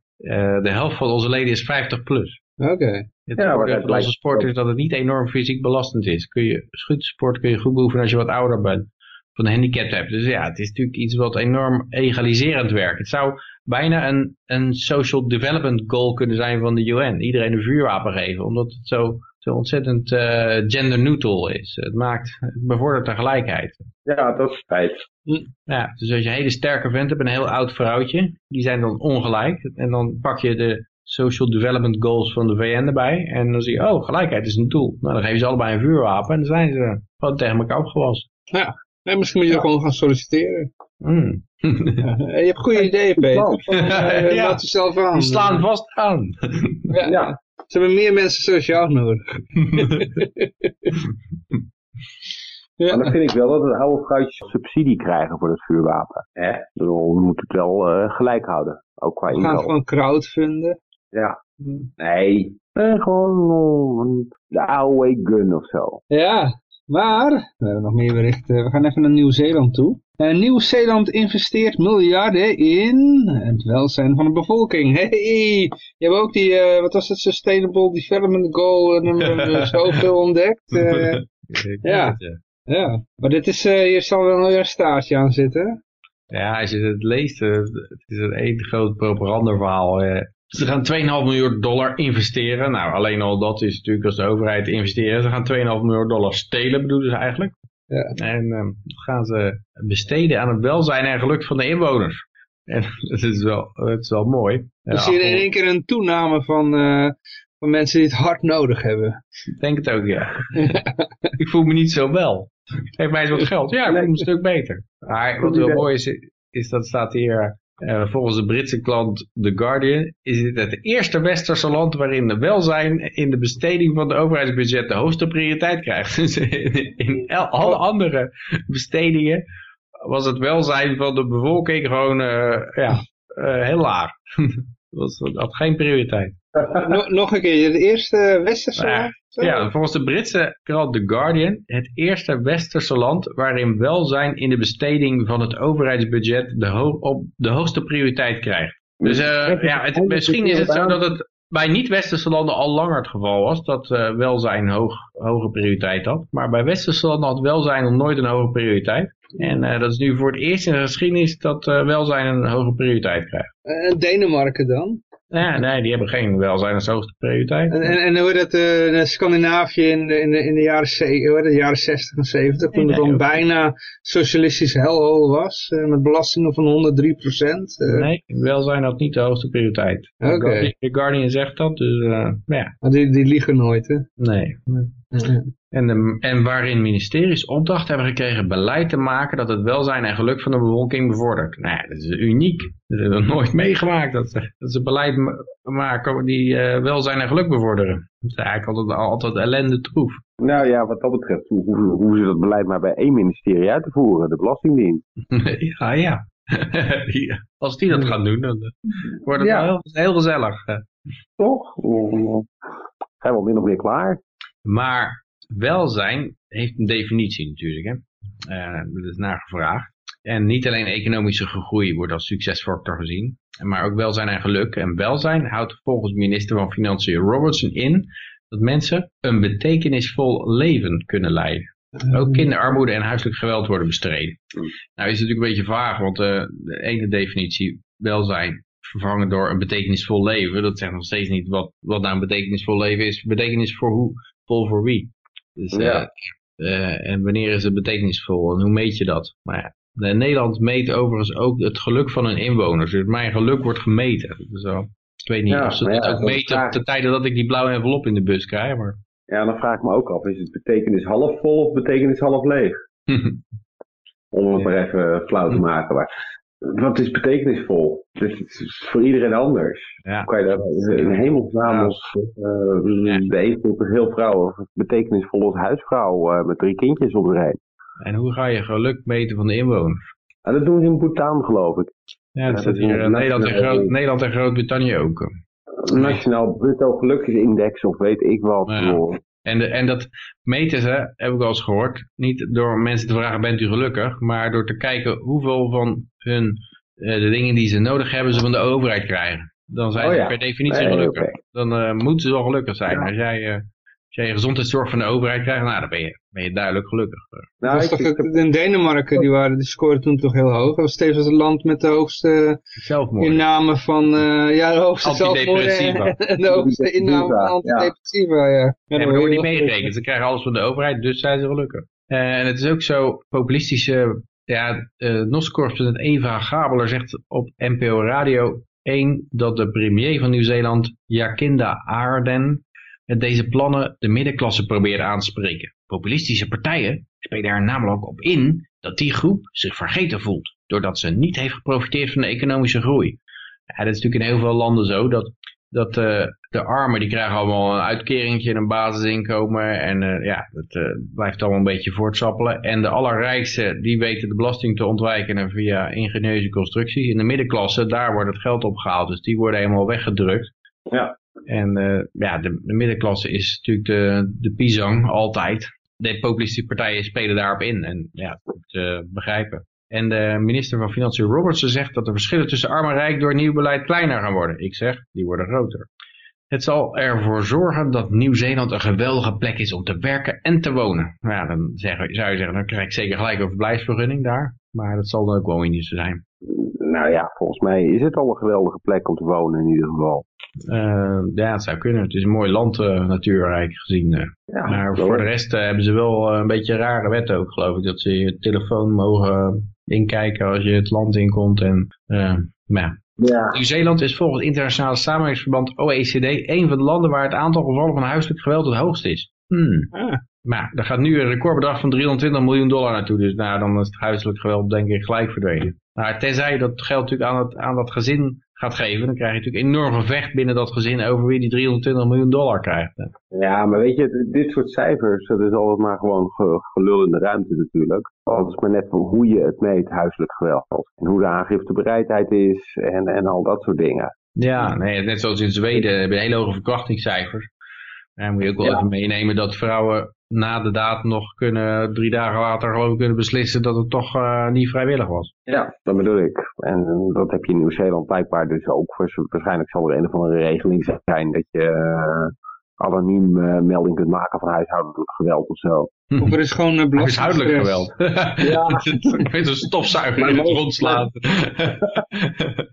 de helft van onze leden is 50 plus. Oké. Okay. Het ja, voordeel van onze sport is dat het niet enorm fysiek belastend is. Kun je, schuttsport kun je goed beoefenen als je wat ouder bent. Van een handicap hebt. Dus ja, het is natuurlijk iets wat enorm egaliserend werkt. Het zou bijna een, een social development goal kunnen zijn van de UN. Iedereen een vuurwapen geven. Omdat het zo, zo ontzettend uh, gender neutral is. Het maakt, het bevordert de gelijkheid. Ja, dat is feit. Ja, dus als je een hele sterke vent hebt, een heel oud vrouwtje, die zijn dan ongelijk. En dan pak je de Social Development Goals van de VN erbij. En dan zie je, oh, gelijkheid is een doel. Nou, dan geven ze allebei een vuurwapen en dan zijn ze gewoon tegen elkaar opgewassen. Ja, nee, misschien moet je ja. gewoon gaan solliciteren. Mm. [laughs] ja, je hebt goede ideeën, Peter. [laughs] [laughs] Ja. Laat jezelf aan. Die slaan vast aan. ja. ja. Ze hebben meer mensen zoals jou nodig. Ja. Maar dan vind ik wel dat het oude vrouwtjes subsidie krijgen voor het vuurwapen. Hè? We moeten het wel uh, gelijk houden. Ook qua We gaan gewoon crowdfunden. Ja. Nee. nee gewoon de oude gun of zo. Ja, maar, we hebben nog meer berichten. We gaan even naar Nieuw-Zeeland toe. Uh, Nieuw-Zeeland investeert miljarden in het welzijn van de bevolking. [laughs] Hey, je hebt ook die, uh, wat was het, Sustainable Development Goal nummer [laughs] zoveel ontdekt. [laughs] Uh, ja. ja, maar dit is, hier zal wel een staartje aan zitten. Ja, als je het leest, het is een één groot propagandaverhaal. Ze gaan 2,5 miljard dollar investeren. Nou, alleen al dat is natuurlijk als de overheid investeren. Ze gaan 2,5 miljard dollar stelen, bedoelen ze eigenlijk. Ja. En um, gaan ze besteden aan het welzijn en geluk van de inwoners. En [laughs] dat is wel, dat is wel mooi. Dan zie je in één keer een toename van, uh, van mensen die het hard nodig hebben. Ik denk het ook, ja. [laughs] ik voel me niet zo wel. Geef mij eens wat geld. Ja, ik voel me een stuk beter. Maar wat wel mooi is, is dat staat hier... Uh, volgens de Britse klant The Guardian is dit het eerste westerse land waarin de welzijn in de besteding van de overheidsbudget de hoogste prioriteit krijgt. [laughs] Dus in alle andere bestedingen was het welzijn van de bevolking gewoon uh, ja, uh, heel laag. [laughs] dat had geen prioriteit. Nog, nog een keer, de eerste westerse land? Ja, volgens de Britse krant The Guardian het eerste westerse land waarin welzijn in de besteding van het overheidsbudget de, ho op de hoogste prioriteit krijgt. Dus uh, ja, het, misschien is het zo dat het bij niet-westerse landen al langer het geval was dat uh, welzijn hoog, hoge prioriteit had. Maar bij westerse landen had welzijn nog nooit een hoge prioriteit. En uh, dat is nu voor het eerst in de geschiedenis dat welzijn een hoge prioriteit krijgt. En Denemarken dan? Ja, nee, die hebben geen welzijn als hoogste prioriteit. En, en, en hoe dat uh, Scandinavië in de, in de, in de jaren, hoe de jaren 60 en 70, toen het dan bijna socialistisch hellhole was, uh, met belastingen van 103 procent. Uh. Nee, welzijn had niet de hoogste prioriteit. Oké. Okay. The Guardian zegt dat, dus ja. Maar die, die liegen nooit, hè? Nee. En, de, en waarin ministeries opdracht hebben gekregen beleid te maken dat het welzijn en geluk van de bevolking bevordert. Nou ja, dat is uniek. Dat hebben we nooit [laughs] meegemaakt. Dat ze, dat ze beleid maken die uh, welzijn en geluk bevorderen. Dat is eigenlijk altijd, altijd ellende troef. Nou ja, wat dat betreft hoeven hoe ze dat beleid maar bij één ministerie uit te voeren, de Belastingdienst. [laughs] ja, [laughs] ja. Als die dat gaan doen, dan eh, wordt het ja. wel heel, heel gezellig. Toch? Zijn we al min of meer klaar. Maar welzijn heeft een definitie natuurlijk. Hè? Uh, dat is naar gevraagd. En niet alleen economische groei wordt als succesfactor gezien, maar ook welzijn en geluk. En welzijn houdt volgens minister van Financiën Robertson in dat mensen een betekenisvol leven kunnen leiden. Ook kinderarmoede en huiselijk geweld worden bestreden. Nou is het natuurlijk een beetje vaag, want uh, de ene definitie, welzijn, vervangen door een betekenisvol leven, dat zegt nog steeds niet wat, wat nou een betekenisvol leven is. Betekenis voor hoe, vol voor wie. Dus, ja. Uh, en wanneer is het betekenisvol en hoe meet je dat? Maar ja, Nederland meet overigens ook het geluk van hun inwoners. Dus mijn geluk wordt gemeten. Dus, uh, ik weet niet of ze dat ook meten op de tijden dat ik die blauwe envelop in de bus krijg. Maar... Ja, dan vraag ik me ook af, is het betekenis half vol of betekenis half leeg? [laughs] Om het maar even flauw te maken. Maar wat is betekenisvol? Dus het is voor iedereen anders. Ja. Kan je dat in hemelsnaam als uh, de een heel vrouw of betekenisvol als huisvrouw uh, met drie kindjes op de rij. En hoe ga je geluk meten van de inwoners? Ja, dat doen ze in Bhutan geloof ik. Ja, dat, zit hier in Nederland en, Groot, Nederland en Groot-Brittannië ook. Nationaal Bruto Geluksindex of weet ik wat. En, de, en dat meten ze, heb ik al eens gehoord, niet door mensen te vragen, bent u gelukkig? Maar door te kijken hoeveel van hun, uh, de dingen die ze nodig hebben, ze van de overheid krijgen. Dan zijn oh, ze per definitie gelukkig. Dan uh, moeten ze wel gelukkig zijn. Als jij... Uh, als jij gezondheidszorg van de overheid krijgt, nou, dan ben je, ben je duidelijk gelukkig. Nou, was toch, in Denemarken, die, waren, die scoorden toen toch heel hoog. Dat was steeds het land met de hoogste inname van, uh, ja, de hoogste zelfmoorden en [laughs] de hoogste inname van antidepressiva, ja. ja. maar worden niet meegerekend. Ze krijgen alles van de overheid, dus zijn ze gelukkig. Uh, en het is ook zo populistische, ja, uh, Noscorrespondent Eva Gabeler zegt op NPO Radio 1 dat de premier van Nieuw-Zeeland, Jacinda Ardern, met deze plannen de middenklasse probeert aan te spreken. Populistische partijen spelen er namelijk op in dat die groep zich vergeten voelt, doordat ze niet heeft geprofiteerd van de economische groei. Ja, dat is natuurlijk in heel veel landen zo, dat, dat uh, de armen die krijgen allemaal een uitkeringetje, een basisinkomen en uh, ja, dat uh, blijft allemaal een beetje voortsappelen. En de allerrijkste, die weten de belasting te ontwijken via ingenieuze constructies. In de middenklasse, daar wordt het geld opgehaald, dus die worden helemaal weggedrukt. Ja. En uh, ja, de, de, middenklasse is natuurlijk de, de pisang, altijd. De populistische partijen spelen daarop in. En ja, dat uh, begrijpen. En de minister van Financiën Robertson zegt dat de verschillen tussen arm en rijk door nieuw beleid kleiner gaan worden. Ik zeg, die worden groter. Het zal ervoor zorgen dat Nieuw-Zeeland een geweldige plek is om te werken en te wonen. Nou ja, dan zou je zeggen, dan krijg ik zeker gelijk een verblijfsvergunning daar. Maar dat zal ook wel zo zijn. Nou ja, volgens mij is het al een geweldige plek om te wonen in ieder geval. Uh, ja, het zou kunnen. Het is een mooi land uh, natuurrijk gezien. Uh. Ja, maar voor de rest hebben ze wel een beetje rare wetten ook, geloof ik. Dat ze je telefoon mogen inkijken als je het land inkomt. En, maar ja. Nieuw-Zeeland is volgens het internationale samenwerkingsverband OECD een van de landen waar het aantal gevallen van huiselijk geweld het hoogst is. Hmm. Ah. Maar er gaat nu een recordbedrag van 320 miljoen dollar naartoe. Dus nou, dan is het huiselijk geweld denk ik gelijk verdwenen. Maar tenzij je dat geld natuurlijk aan, het, aan dat gezin gaat geven, dan krijg je natuurlijk enorm gevecht binnen dat gezin over wie die 320 miljoen dollar krijgt. Ja, maar weet je, dit soort cijfers, dat is altijd maar gewoon gelul in de ruimte natuurlijk. Alles maar net van hoe je het meet, huiselijk geweld. En hoe de aangiftebereidheid is en, en al dat soort dingen. Ja, nee, net zoals in Zweden hebben hele hoge verkrachtingscijfers. En moet je ook wel even meenemen dat vrouwen na de daad nog kunnen, drie dagen later geloof ik, kunnen beslissen dat het toch uh, niet vrijwillig was. Ja, dat bedoel ik. En dat heb je in Nieuw-Zeeland blijkbaar dus ook. Waarschijnlijk zal er een of andere regeling zijn dat je uh, anoniem uh, melding kunt maken van huishoudelijk geweld of zo. Of er is gewoon uh, Huishoudelijk geweld. [laughs] ja. [laughs] ik weet een stofzuiger in het rondslaat. [laughs]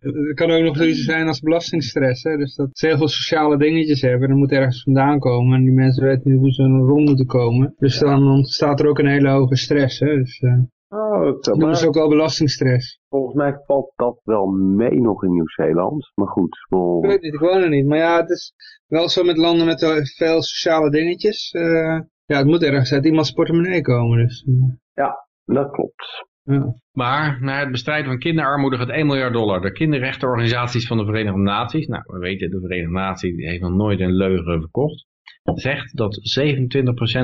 Het kan ook nog zoiets zijn als belastingstress. Hè? Dus dat ze heel veel sociale dingetjes hebben. Dan moet ergens vandaan komen. En die mensen weten niet hoe ze er rond moeten komen. Dus dan ontstaat er ook een hele hoge stress. Hè? Dus, uh... Oh, dat noemen ze ook wel belastingstress. Volgens mij valt dat wel mee nog in Nieuw-Zeeland. Maar goed. Ik weet niet, ik woon er niet. Maar ja, het is wel zo met landen met veel sociale dingetjes. Uh, ja, het moet ergens uit iemands portemonnee komen. Dus, ja, dat klopt. Ja. Maar naar het bestrijden van kinderarmoede gaat 1 miljard dollar. De kinderrechtenorganisaties van de Verenigde Naties, nou we weten de Verenigde Naties heeft nog nooit een leugen verkocht, zegt dat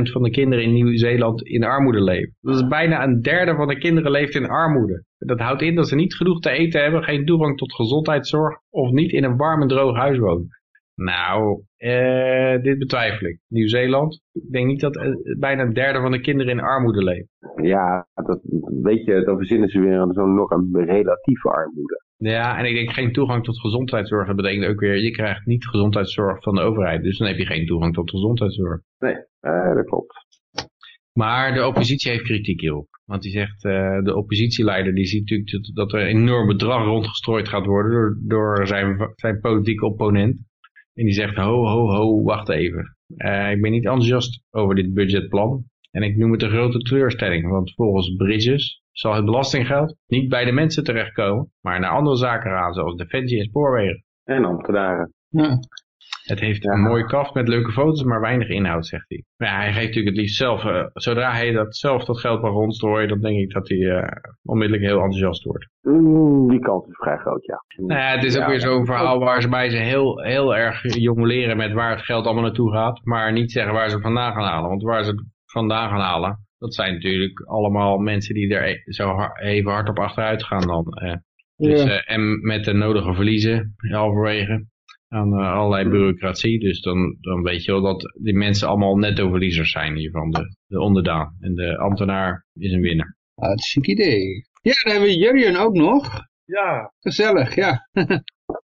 27% van de kinderen in Nieuw-Zeeland in armoede leven. Dat is bijna een derde van de kinderen leeft in armoede. Dat houdt in dat ze niet genoeg te eten hebben, geen toegang tot gezondheidszorg of niet in een warm en droog huis wonen. Nou, eh, dit betwijfel ik. Nieuw-Zeeland, ik denk niet dat eh, bijna een derde van de kinderen in armoede leeft. Ja, dat, weet je, dan verzinnen ze weer zo'n nog een relatieve armoede. Ja, en ik denk geen toegang tot gezondheidszorg. Dat betekent ook weer, je krijgt niet gezondheidszorg van de overheid. Dus dan heb je geen toegang tot gezondheidszorg. Nee, eh, dat klopt. Maar de oppositie heeft kritiek hierop. Want die zegt, uh, de oppositieleider die ziet natuurlijk dat, dat er een enorm bedrag rondgestrooid gaat worden door, door zijn, zijn politieke opponent. En die zegt, ho, ho, ho, wacht even. Uh, ik ben niet enthousiast over dit budgetplan. En ik noem het een grote teleurstelling. Want volgens Bridges zal het belastinggeld niet bij de mensen terechtkomen, maar naar andere zaken gaan, zoals defensie en spoorwegen. En ambtenaren. Ja. Het heeft een mooie kaft met leuke foto's, maar weinig inhoud, zegt hij. Ja, hij geeft natuurlijk het liefst zelf, uh, zodra hij dat zelf dat geld mag rondstrooien, dan denk ik dat hij uh, onmiddellijk heel enthousiast wordt. Mm, die kans is vrij groot, ja. Nou het is ook weer zo'n verhaal waar ze bij ze heel, heel erg jongleren met waar het geld allemaal naartoe gaat, maar niet zeggen waar ze het vandaan gaan halen. Want waar ze het vandaan gaan halen, dat zijn natuurlijk allemaal mensen die er zo even hard op achteruit gaan dan. Eh. Dus, Ja. en met de nodige verliezen, halverwege, aan uh, allerlei bureaucratie. Dus dan, dan weet je wel dat die mensen allemaal netto-verliezers zijn hiervan, de, de onderdaan. En de ambtenaar is een winnaar. Hartstikke idee. Ja, dan hebben we Jurjen ook nog. Ja, Gezellig, ja. [laughs]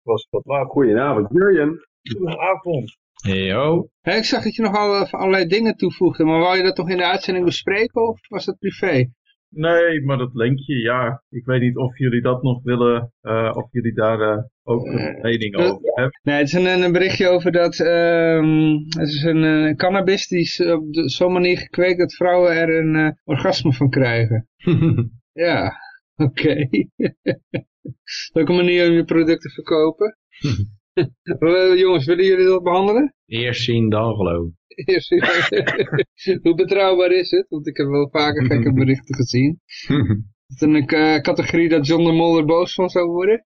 was wat laat. Goedenavond, Jurjen. Goedenavond. Heyo. Hé, ik zag dat je nog al, uh, allerlei dingen toevoegde, maar wou je dat nog in de uitzending bespreken of was dat privé? Nee, maar dat linkje, ja. Ik weet niet of jullie dat nog willen, uh, of jullie daar uh, ook een mening Uh, over hebben. Nee, het is een, een berichtje over dat um, het is een, een cannabis die is op zo'n manier gekweekt dat vrouwen er een orgasme van krijgen. [laughs] ja, oké. [laughs] Welke manier om je product te verkopen? [laughs] [laughs] Jongens, willen jullie dat behandelen? Eerst zien, dan geloven. [laughs] Hoe betrouwbaar is het? Want ik heb wel vaker gekke berichten gezien. [laughs] Is het een uh, categorie dat John de Mol er boos van zou worden?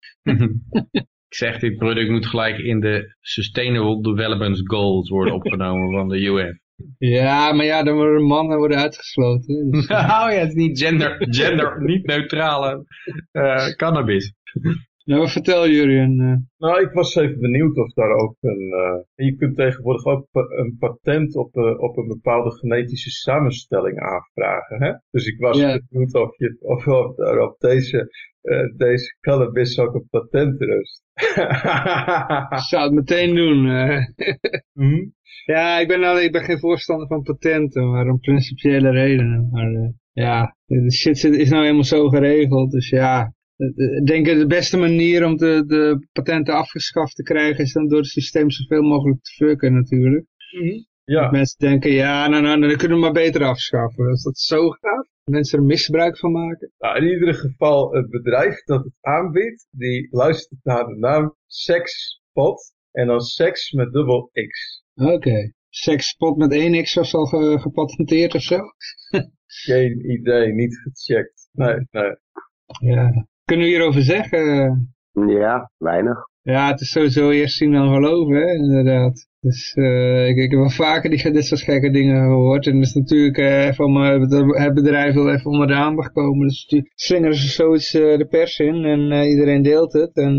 ik zeg, dit product moet gelijk in de Sustainable Development Goals worden opgenomen van de UN. Ja, maar ja, dan worden mannen worden uitgesloten. Dus... oh ja, het is niet gender, gender niet neutrale uh, cannabis. Nou, vertel Jurien. Uh... Nou, ik was even benieuwd of daar ook een... Uh, je kunt tegenwoordig ook een patent op, uh, op een bepaalde genetische samenstelling aanvragen. Hè? Dus ik was yeah. benieuwd of, je, of, of daar op deze, deze cannabis ook een patent rust. ik [laughs] zou het meteen doen. mm? Ja, ik ben, al, ik ben geen voorstander van patenten, maar om principiële redenen. Maar ja, de shit is nou helemaal zo geregeld, dus ja... Ik denk dat de beste manier om de, de patenten afgeschaft te krijgen is dan door het systeem zoveel mogelijk te fucken natuurlijk. Mm -hmm. ja. Dat mensen denken, ja, nou, nou, dan kunnen we maar beter afschaffen. Als dat zo gaat, mensen er misbruik van maken. Nou, in ieder geval, het bedrijf dat het aanbiedt, die luistert naar de naam Sexpot en dan seks met dubbel X. Oké. Okay. Sexpot met één X was al ge gepatenteerd of zo? [laughs] Geen idee, niet gecheckt. Nee, nee. Ja. Kunnen we hierover zeggen? Ja, weinig. Ja, het is sowieso eerst zien dan geloven, hè, inderdaad. Dus uh, ik, ik heb wel vaker die, dit soort gekke dingen gehoord. En dat is natuurlijk uh, even om uh, het bedrijf wil even onder de aandacht komen. Dus die slingeren ze zoiets de pers in en iedereen deelt het. En,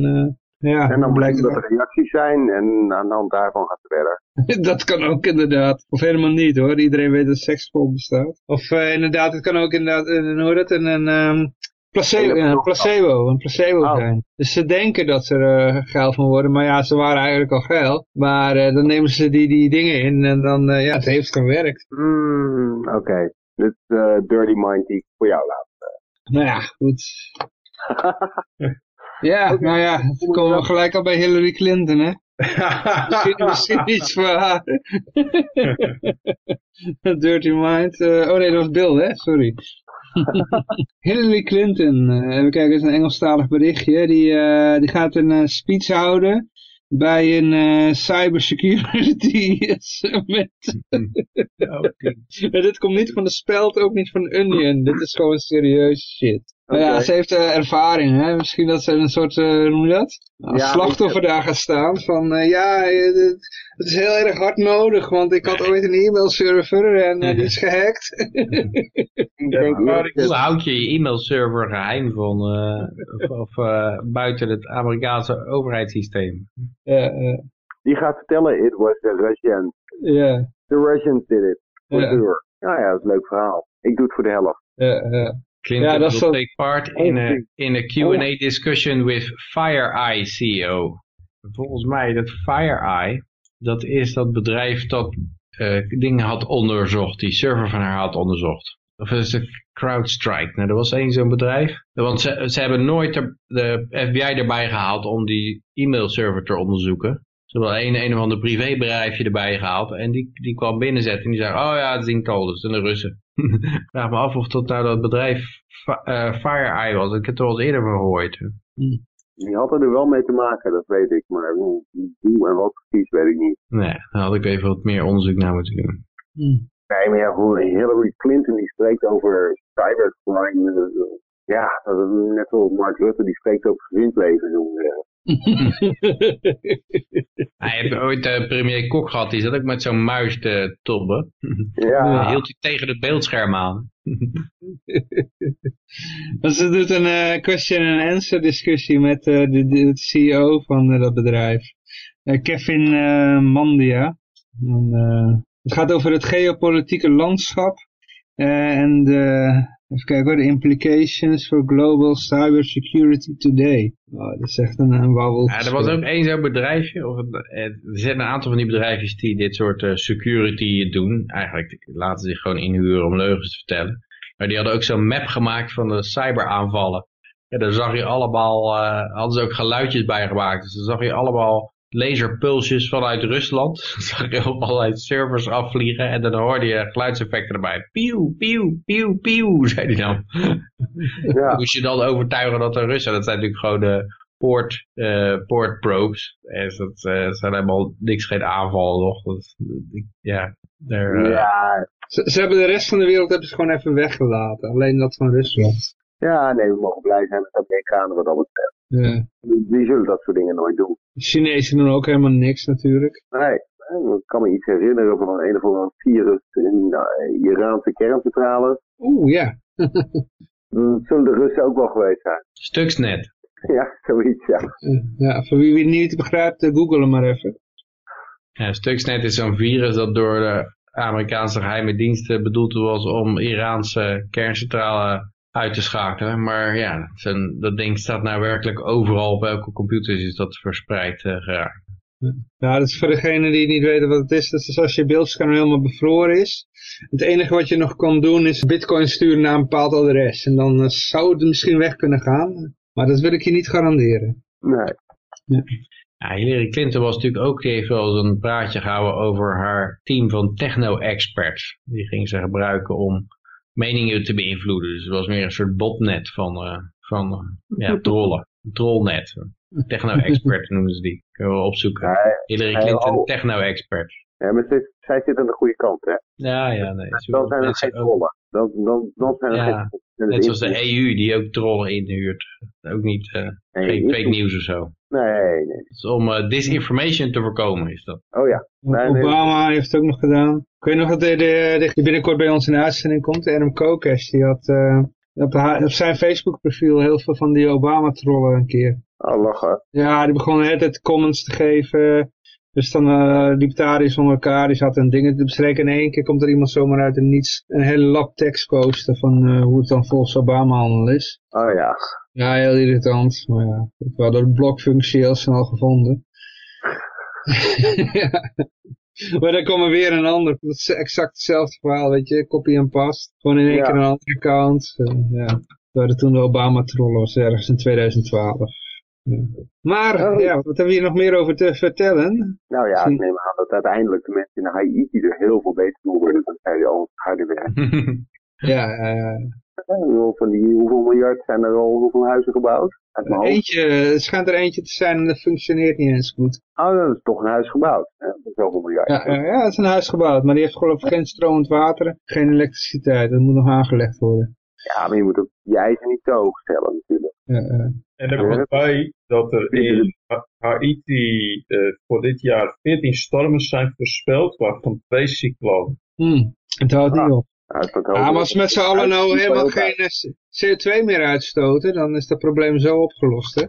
ja, en dan blijkt dat er reacties zijn en aan de hand daarvan gaat het verder. [laughs] dat kan ook inderdaad. Of helemaal niet hoor. Iedereen weet dat sekspol bestaat. Of inderdaad, het kan ook inderdaad, hoe dat, een... een um, Placebo, ja, een placebo, een placebo oh. zijn. Dus ze denken dat ze er uh, geil van worden, maar ja, ze waren eigenlijk al geil. Maar uh, dan nemen ze die, die dingen in en dan, uh, ja, het heeft gewerkt. Mm, Oké, okay. dit is uh, dirty mind die ik voor jou laat. Nou ja, goed. [laughs] ja, okay. nou ja, dan komen we gelijk al bij Hillary Clinton, hè. [laughs] misschien, misschien iets voor haar. [laughs] dirty mind. oh nee, dat was Bill, hè, sorry. [laughs] Hillary Clinton, uh, even kijken, is een Engelstalig berichtje. Die, uh, die gaat een uh, speech houden bij een uh, cybersecurity [laughs] summit. [laughs] dit komt niet van de speld, ook niet van Onion. Dit is gewoon serieus shit. Okay. Ja, ze heeft uh, ervaring, hè? Misschien dat ze een soort, uh, hoe noem je dat? Ja, slachtoffer daar gaat staan van, uh, ja, het, het, is heel erg hard nodig, want ik had ooit een e-mailserver en die is [laughs] gehackt. Hoe houd je je e-mailserver geheim van, of, buiten het Amerikaanse overheidssysteem? Ja, Die gaat vertellen, it was the Russians. Ja. The Russians did it. For sure. Ja, ja, dat is een leuk verhaal. Ik doe het voor de helft. Ja, ja. Clinton ja, will take part in a, in a Q&A discussion with FireEye CEO. Volgens mij, dat FireEye, dat is dat bedrijf dat uh, dingen had onderzocht, die server van haar had onderzocht. Of is het CrowdStrike? Nou, er was één zo'n bedrijf. Want ze, ze hebben nooit de, de FBI erbij gehaald om die e-mailserver te onderzoeken. Ze hebben een, een of ander privébedrijfje erbij gehaald. En die, die kwam binnenzetten en die zei, oh ja, het is dat zijn de Russen. Ik vraag me af of dat nou dat bedrijf uh, FireEye was. Ik heb het al eens eerder gehoord. Hmm. Die hadden er wel mee te maken, dat weet ik. Maar hoe en wat precies, weet ik niet. Nee, daar had ik even wat meer onderzoek naar moeten doen. Hmm. Nee, maar ja, Hillary Clinton die spreekt over cybercrime. Ja, net zoals Mark Rutte die spreekt over gezinsleven. [laughs] hij heeft ooit uh, premier Kok gehad, die zat ook met zo'n muis te tobben. Ja. Hield hij tegen het beeldscherm aan. [laughs] dus ze doet een uh, question and answer discussie met uh, de, de, CEO van dat bedrijf. Kevin Mandia. En, het gaat over het geopolitieke landschap en de Even kijken de implications for global cybersecurity today. Oh, dat is echt een, wabbel. Ja, er was ook één zo'n bedrijfje, of het, er zijn een aantal van die bedrijfjes die dit soort uh, security doen. Eigenlijk laten ze zich gewoon inhuren om leugens te vertellen. Maar die hadden ook zo'n map gemaakt van de cyberaanvallen. Ja, daar zag je allemaal, uh, hadden ze ook geluidjes bij gemaakt. Dus dan zag je allemaal laserpulsjes vanuit Rusland. [laughs] zag je op allerlei servers afvliegen en dan hoorde je geluidseffecten erbij. Pieuw, pieuw, pieuw, pieuw, [laughs] zei hij dan. Ja. [laughs] Moest je dan overtuigen dat de Russen, dat zijn natuurlijk gewoon de poort, uh, poort probes. En dat uh, zijn helemaal niks geen aanvallen nog. Dat, ja, daar, uh... ja. Ze, ze, hebben de rest van de wereld hebben ze gewoon even weggelaten. Alleen dat van Rusland. Ja, nee, we mogen blij zijn met Amerikanen wat dat betreft. Ja. Die zullen dat soort dingen nooit doen. De Chinezen doen ook helemaal niks natuurlijk. Nee, ik kan me iets herinneren van een of andere virus in uh, Iraanse kerncentrales. Oeh, ja. Dat [laughs] zullen de Russen ook wel geweest zijn. Stuxnet. [laughs] Ja, zoiets, ja. Ja, voor wie het niet begrijpt, uh, google hem maar even. Ja, Stuxnet is zo'n virus dat door de Amerikaanse geheime diensten bedoeld was om Iraanse kerncentrale uit te schakelen. Maar ja, zijn, dat ding staat nou werkelijk overal op welke computers is dat verspreid uh, geraakt. Ja, dat is voor degene die niet weten wat het is. Dat is als je beeldscherm helemaal bevroren is. Het enige wat je nog kan doen is bitcoin sturen naar een bepaald adres. En dan uh, zou het misschien weg kunnen gaan. Maar dat wil ik je niet garanderen. Nee. Ja. Ja, Hillary Clinton was natuurlijk ook, die heeft wel eens een praatje gehouden over haar team van techno-experts. Die ging ze gebruiken om meningen te beïnvloeden. Dus het was meer een soort botnet van, uh, van uh, ja, [laughs] trollen. Een trollnet. Techno-expert [laughs] noemen ze die. Kunnen we opzoeken. Ja, Hillary Clinton, oh. techno-expert. Ja, maar zij, zij zit aan de goede kant, hè? Ja, ja, nee. Dan zijn er geen trollen. Dan, dan, dan zijn er ja, geen Net zoals de EU die ook trollen inhuurt. Ook niet, uh, nee, geen fake nieuws of zo. Nee, nee. Dus om uh, disinformation te voorkomen is dat. Oh ja. Nee, Obama nee. heeft het ook nog gedaan. Ik weet nog dat de, de, binnenkort bij ons in de uitzending komt, Adam Kokesh, die had uh, op, haar, op, zijn Facebook profiel heel veel van die Obama trollen een keer. Oh, lachen. Ja, die begonnen de hele comments te geven. Dus dan uh, daar eens onder elkaar, die zaten dingen te bespreken. En in één keer komt er iemand zomaar uit en niets een hele lap tekst posten van uh, hoe het dan volgens Obama allemaal is. Oh ja. Ja, heel irritant. Maar ja, we hadden de blokfunctie heel snel gevonden. ja. [laughs] Maar dan komt er weer een ander, dat is exact hetzelfde verhaal, weet je, copy en past. Gewoon in één ja. keer een andere account. Uh, ja. We hadden toen de Obama-trollen, was ergens in 2012. Ja. Maar, oh. ja, wat hebben we hier nog meer over te vertellen? Nou ja, ik neem aan dat uiteindelijk de mensen in Haiti er heel veel beter door worden dan zij al werken. [laughs] ja, uh, Van die, hoeveel miljard zijn er al, hoeveel huizen gebouwd? Eentje, het schijnt er eentje te zijn en dat functioneert niet eens goed. Oh, dat is toch een huis gebouwd. Hè? Zoveel miljard. Ja, ja, het is een huis gebouwd, maar die heeft geloof ik geen stromend water, geen elektriciteit. Dat moet nog aangelegd worden. Ja, maar je moet ook je eisen niet te hoog stellen natuurlijk. Ja, ja. En er komt bij dat er in Haiti uh, voor dit jaar 14 stormen zijn voorspeld, waarvan twee cyclonen. Hmm, het houdt niet op. Ja, Ja, maar als we met z'n allen nou helemaal geen CO2 meer uitstoten, dan is dat probleem zo opgelost, hè?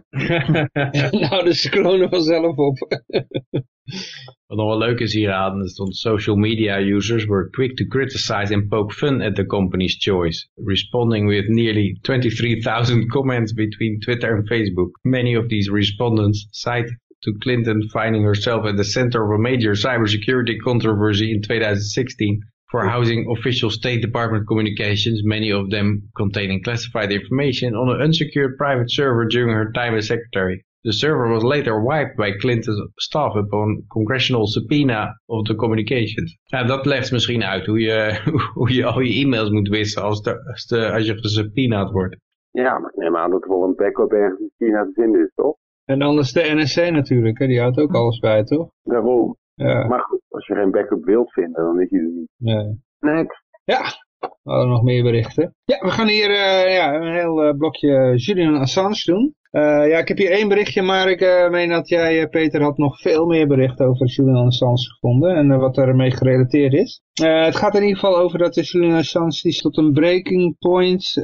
[laughs] nou, de cyclonen vanzelf op. [laughs] Wat nog wel leuk is hieraan, is dat social media users were quick to criticize and poke fun at the company's choice, responding with nearly 23,000 [laughs] comments between Twitter and Facebook. Many of these respondents cite to Clinton finding herself at the center of a major cybersecurity controversy in 2016 for housing official State Department communications, many of them containing classified information on an unsecured private server during her time as secretary. The server was later wiped by Clinton's staff upon congressional subpoena of the communications. Ja, dat legt misschien uit hoe je, [laughs] hoe je al je e-mails moet wisselen als, de, als, de, als je gesubpoenaed wordt. Ja, maar ik neem aan dat er wel een backup ergens in China te vinden is, toch? En anders de NSC natuurlijk, hè? die houdt ook alles bij, toch? Daarom. Ja. Maar goed, als je geen backup wilt vinden, dan is hij er niet. Nee. Next. Ja, we hadden nog meer berichten. Ja, we gaan hier uh, ja, een heel uh, blokje Julian Assange doen. Uh, ja, ik heb hier één berichtje, maar ik meen dat jij, Peter, had nog veel meer berichten over Julian Assange gevonden en wat ermee gerelateerd is. het gaat in ieder geval over dat de Julian Assange die tot een breaking point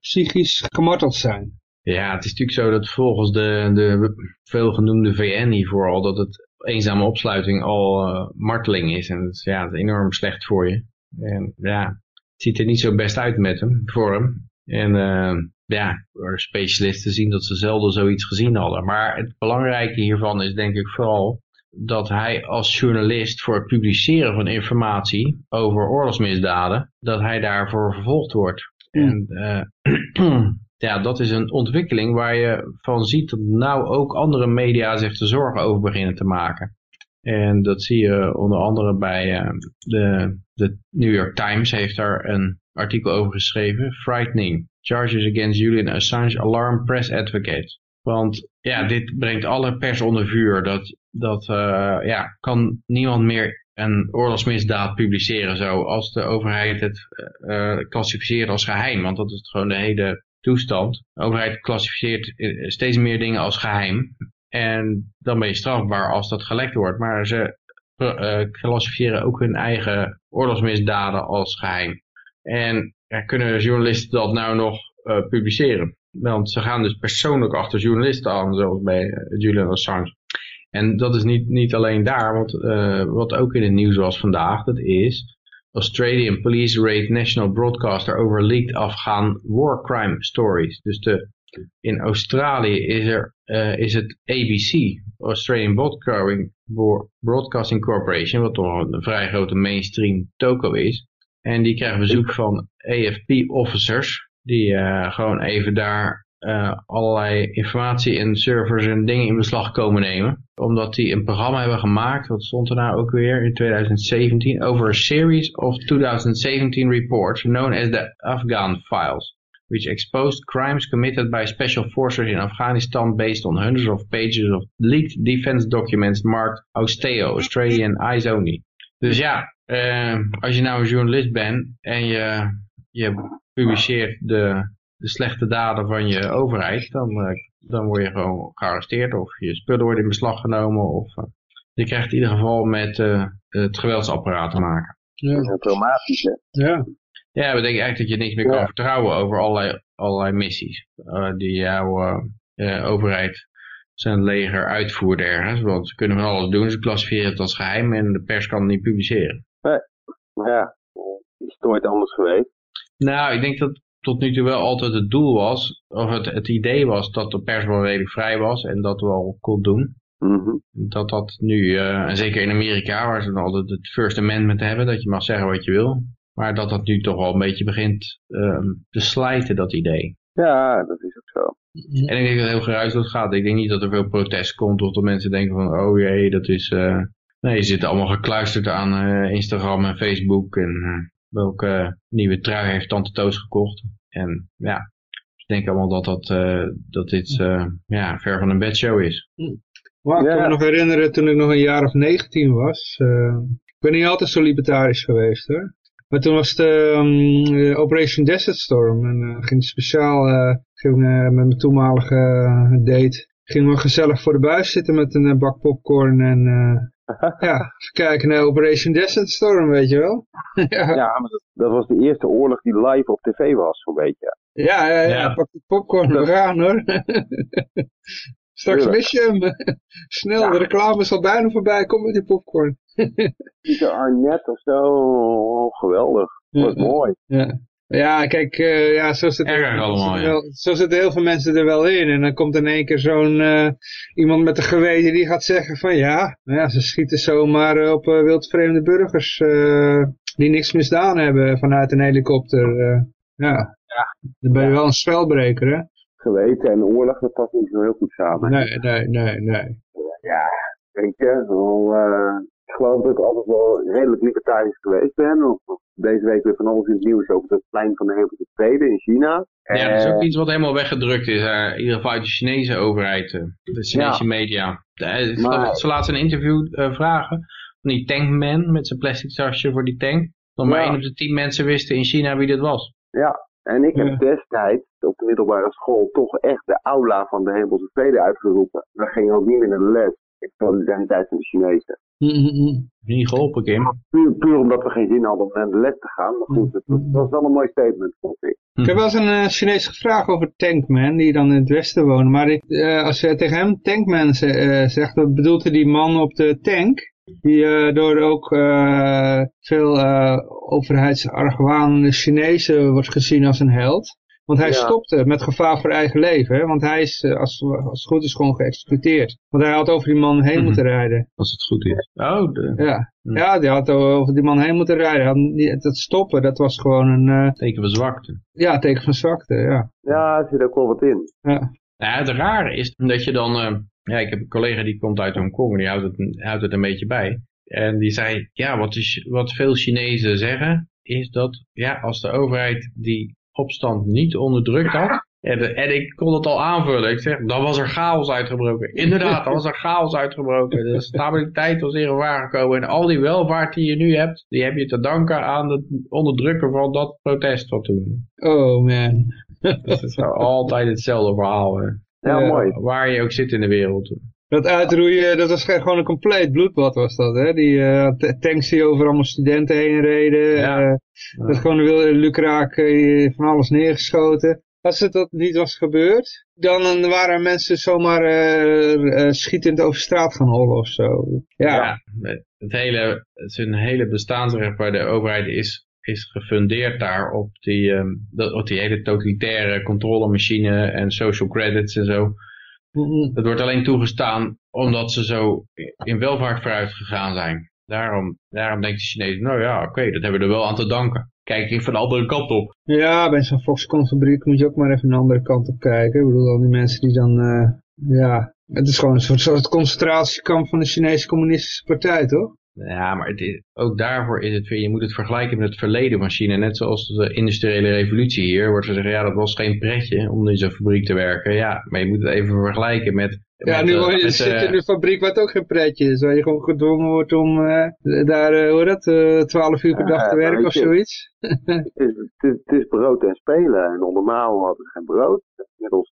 psychisch gemarteld zijn. Ja, het is natuurlijk zo dat volgens de, de veelgenoemde VN hier vooral dat het eenzame opsluiting al uh, marteling is. En dat is, ja, dat is enorm slecht voor je. En ja, het ziet er niet zo best uit met hem, voor hem. En uh, ja, specialisten zien dat ze zelden zoiets gezien hadden. Maar het belangrijke hiervan is denk ik vooral dat hij als journalist voor het publiceren van informatie over oorlogsmisdaden, dat hij daarvoor vervolgd wordt. Mm. En [clears throat] uh, ja, dat is een ontwikkeling waar je van ziet dat nou ook andere media zich er zorgen over beginnen te maken. En dat zie je onder andere bij uh, de, de New York Times heeft daar een artikel over geschreven. Frightening. Charges against Julian Assange alarm press advocates. Want ja, dit brengt alle pers onder vuur. Dat, dat uh, ja, kan niemand meer een oorlogsmisdaad publiceren zo als de overheid het uh, klassificeert als geheim. Want dat is gewoon de hele toestand. De overheid klassificeert steeds meer dingen als geheim. En dan ben je strafbaar als dat gelekt wordt. Maar ze uh, klassificeren ook hun eigen oorlogsmisdaden als geheim. En kunnen journalisten dat nou nog publiceren? Want ze gaan dus persoonlijk achter journalisten aan, zoals bij Julian Assange. En dat is niet, niet alleen daar, want wat ook in het nieuws was vandaag, dat is Australian police raid national broadcaster over leaked war crime stories. Dus de, in Australië is, er, uh, is het ABC, Australian Broadcasting, Broadcasting Corporation, wat toch een vrij grote mainstream toko is. En die krijgen bezoek van AFP-officers, die uh, gewoon even daar uh, allerlei informatie en servers en dingen in beslag komen nemen. Omdat die een programma hebben gemaakt, wat stond er nou ook weer in 2017, over a series of 2017 reports known as the Afghan Files. Which exposed crimes committed by special forces in Afghanistan based on hundreds of pages of leaked defense documents marked Austeo, Australian Eyes Only. Dus ja, uh, als je nou een journalist bent en je, je publiceert de, de slechte daden van je overheid, dan, uh, dan word je gewoon gearresteerd of je spullen worden in beslag genomen of uh, je krijgt in ieder geval met uh, het geweldsapparaat te maken. Ja, traumatisch hè? Ja. Ja, dat betekent eigenlijk dat je niks meer kan ja. vertrouwen over allerlei, allerlei missies die jouw overheid zijn leger uitvoert ergens. Want ze kunnen van alles doen, ze klassificeren het als geheim en de pers kan het niet publiceren. Nee, ja, is het nooit anders geweest? Nou, ik denk dat tot nu toe wel altijd het doel was, of het, het idee was dat de pers wel redelijk vrij was en dat wel kon doen. Mm -hmm. Dat dat nu, uh, en zeker in Amerika, waar ze dan altijd het First Amendment hebben, dat je mag zeggen wat je wil. Maar dat dat nu toch wel een beetje begint uh, te slijten, dat idee. Ja, dat is ook zo. En ik denk dat het heel geruisloos gaat. Ik denk niet dat er veel protest komt of dat mensen denken van, oh jee, dat is... Uh... Nee, ze zitten allemaal gekluisterd aan uh, Instagram en Facebook en welke nieuwe trui heeft Tante Toos gekocht. En ja, ik denk allemaal dat, dat, dat dit ja, ver van een bedshow is. Maar ik kan me nog herinneren toen ik nog een jaar of 19 was. ik ben niet altijd zo libertarisch geweest hoor. Maar toen was de um, Operation Desert Storm. En uh, ging speciaal uh, ging, uh, met mijn toenmalige date. Gingen we gezellig voor de buis zitten met een bak popcorn. En ja, [laughs] even kijken naar Operation Desert Storm, weet je wel. [laughs] ja. ja, maar dat, dat, was de eerste oorlog die live op tv was, zo'n beetje. Ja, ja, ja, ja. pak de popcorn, we gaan hoor. [laughs] Straks mis je hem. Snel, de reclame is al bijna voorbij. Kom met die popcorn. Pieter Arnett of zo. Oh, geweldig. Wat mooi. Ja. Ja, kijk, uh, ja, zo, zitten, allemaal, ja. zo zitten heel veel mensen er wel in. En dan komt in één keer zo'n uh, iemand met een geweten die gaat zeggen van ja, nou ja ze schieten zomaar op uh, wildvreemde burgers die niks misdaan hebben vanuit een helikopter. ja. ja, dan ben je wel een spelbreker, hè? Geweten en oorlog, dat past niet zo heel goed samen. Nee, nee, nee, nee. Ja, weet je, wel, ik geloof dat ik altijd wel redelijk libertarisch geweest ben. Deze week weer van alles in het nieuws over het plein van de Hemelse Vrede in China. Ja, dat is ook iets wat helemaal weggedrukt is. Uh, in ieder geval uit de Chinese overheid. Uh, de Chinese media. Uh, maar, ze laten een interview vragen van die tankman met zijn plastic tasje voor die tank. Dan maar één op de tien mensen wisten in China wie dit was. Ja, en ik heb destijds op de middelbare school toch echt de aula van de Hemelse Vrede uitgeroepen. We gingen ook niet meer naar de les. Ik de tijd van de Chinezen. Niet geholpen, Kim. Puur, puur, omdat we geen zin hadden om naar de les te gaan. Maar goed, het, was wel een mooi statement, vond ik. Ik heb wel eens een uh, Chinese vraag over Tankman, die dan in het westen wonen. Maar ik, uh, als je tegen hem Tankman uh, zegt, dan bedoelt hij die man op de tank. Die door ook veel overheidsargwanende Chinezen wordt gezien als een held. Want hij stopte met gevaar voor eigen leven. Hè? Want hij is, eh, als, als het goed is, gewoon geëxecuteerd. Want hij had over die man heen mhm. moeten rijden. Als het goed is. Oh, de... ja. Mhm. ja, die had over die man heen moeten rijden. dat stoppen, dat was gewoon een... Uh... Teken van zwakte. Ja, teken van zwakte, ja. Ja, er zit ook wel wat in. Ja. Nou, het rare is dat je dan... Uh, ja, ik heb een collega die komt uit Hongkong en die houdt het, houdt het een beetje bij. En die zei, ja, wat, is, wat veel Chinezen zeggen, is dat ja, als de overheid die opstand niet onderdrukt had. En, en, ik kon het al aanvullen. Ik zeg, dan was er chaos uitgebroken. Inderdaad, dan was er chaos uitgebroken. De stabiliteit was in gevaar gekomen. En al die welvaart die je nu hebt, die heb je te danken aan het onderdrukken van dat protest wat toen. Oh man. Dat is altijd hetzelfde verhaal. Hè. Ja, mooi. Waar je ook zit in de wereld. Dat uitroeien, dat was gewoon een compleet bloedbad was dat, hè? Die uh, tanks die over allemaal studenten heen reden. Ja. Uh, dat gewoon wilde uh, van alles neergeschoten. Als het dat niet was gebeurd, dan waren mensen zomaar schietend over straat gaan hollen of zo. Ja, ja het, hele, het is een hele bestaansrecht waar de overheid is, is gefundeerd daar op die, um, op die hele totalitaire controlemachine en social credits en zo. Het wordt alleen toegestaan omdat ze zo in welvaart vooruit gegaan zijn. Daarom, daarom denkt de Chinees, nou ja, oké, dat hebben we er wel aan te danken. Kijk even van de andere kant op. Ja, bij zo'n Foxconn fabriek moet je ook maar even een andere kant op kijken. Ik bedoel, al die mensen die dan, uh, ja, het is gewoon een soort, soort concentratiekamp van de Chinese communistische partij, toch? Ja, maar het ook daarvoor is het weer, je moet het vergelijken met het verleden van China. Net zoals de industriële revolutie hier, wordt ze zeggen, ja, dat was geen pretje om in zo'n fabriek te werken. Ja, maar je moet het even vergelijken met... Ja, nu uh, je zit in een fabriek waar het ook geen pretje is, waar je gewoon gedwongen wordt om uh, daar, uh, hoe dat, twaalf uur per dag te werken of zoiets. het, is, het, is, brood en spelen en normaal hadden we geen brood. Middels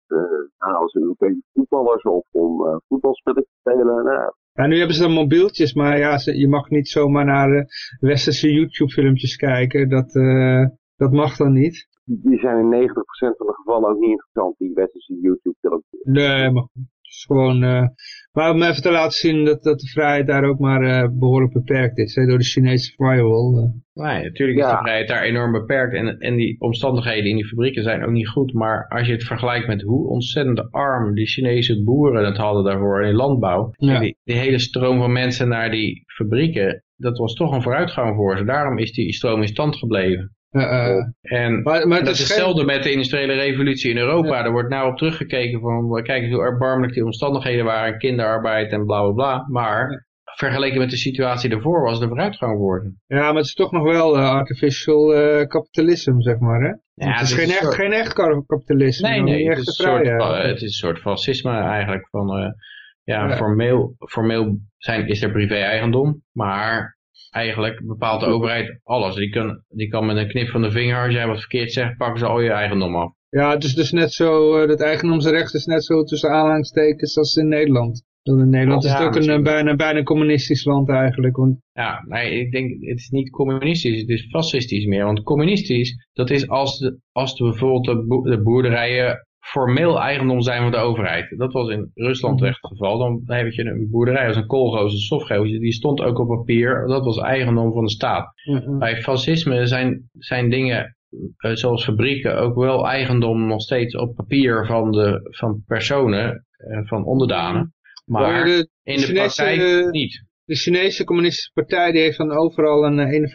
nou, als Europese voetballers of om voetbalspelletjes te spelen. Nou, ja, nu hebben ze dan mobieltjes, maar ja, je mag niet zomaar naar uh, westerse YouTube-filmpjes kijken. Dat, uh, dat mag dan niet. Die zijn in 90% van de gevallen ook niet interessant, die westerse YouTube-filmpjes. Nee, maar is gewoon, uh, maar om even te laten zien dat, dat de vrijheid daar ook maar uh, behoorlijk beperkt is, hè, door de Chinese firewall. Uh. Nee, natuurlijk is de vrijheid daar enorm beperkt en, en die omstandigheden in die fabrieken zijn ook niet goed, maar als je het vergelijkt met hoe ontzettend arm die Chinese boeren het hadden daarvoor in landbouw, ja. die, die hele stroom van mensen naar die fabrieken, dat was toch een vooruitgang voor ze. Daarom is die stroom in stand gebleven. Uh, en maar, maar dat is hetzelfde met de industriële revolutie in Europa. Er wordt nou op teruggekeken van, kijk eens hoe erbarmelijk die omstandigheden waren, kinderarbeid en bla bla bla. Maar vergeleken met de situatie daarvoor was de vooruitgang geworden. Ja, maar het is toch nog wel uh, artificial uh, kapitalisme, zeg maar, hè? Ja, het is geen, echt, geen echt kapitalisme. Nee, nee, het, is soort, het is een soort fascisme eigenlijk. Van, ja, ja, Formeel, formeel zijn, is er privé-eigendom, maar eigenlijk bepaalt de overheid alles. Die kan, die kan met een knip van de vinger, als jij wat verkeerd zegt, pakken ze al je eigendom af. Ja, het is dus net zo, uh, dat eigendomsrecht is net zo tussen aanhalingstekens als in Nederland. In Nederland is het ook een, bijna, bijna communistisch land eigenlijk. Want... Ja, maar ik denk, het is niet communistisch, het is fascistisch meer. Want communistisch, dat is als, de, als de, bijvoorbeeld de boerderijen formeel eigendom zijn van de overheid. Dat was in Rusland mhm. echt het geval. Dan heb je een boerderij als een koolgoos, een sofgoosje, die stond ook op papier. Dat was eigendom van de staat. Mhm. Bij fascisme zijn, zijn dingen eh, zoals fabrieken ook wel eigendom nog steeds op papier van, de, van personen, uh, van onderdanen. Maar de, in de praktijk eh, niet. De Chinese communistische partij die heeft dan overal een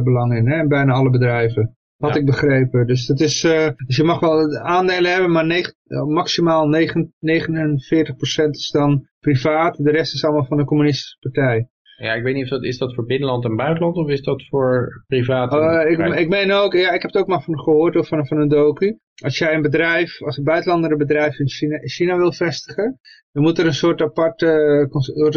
51% belang in, hè, bijna alle bedrijven. Had ik begrepen. Dus, dat is, dus je mag wel aandelen hebben, maar negen, maximaal 9, 49% is dan privaat. De rest is allemaal van de communistische partij. Ja, ik weet niet of dat is dat voor binnenland en buitenland of is dat voor privaat? Uh, ik, ik meen ook, ja, ik heb het ook maar van gehoord of van, van een docu. Als jij een bedrijf, als een buitenlander een bedrijf in China, China wil vestigen, dan moet er een soort aparte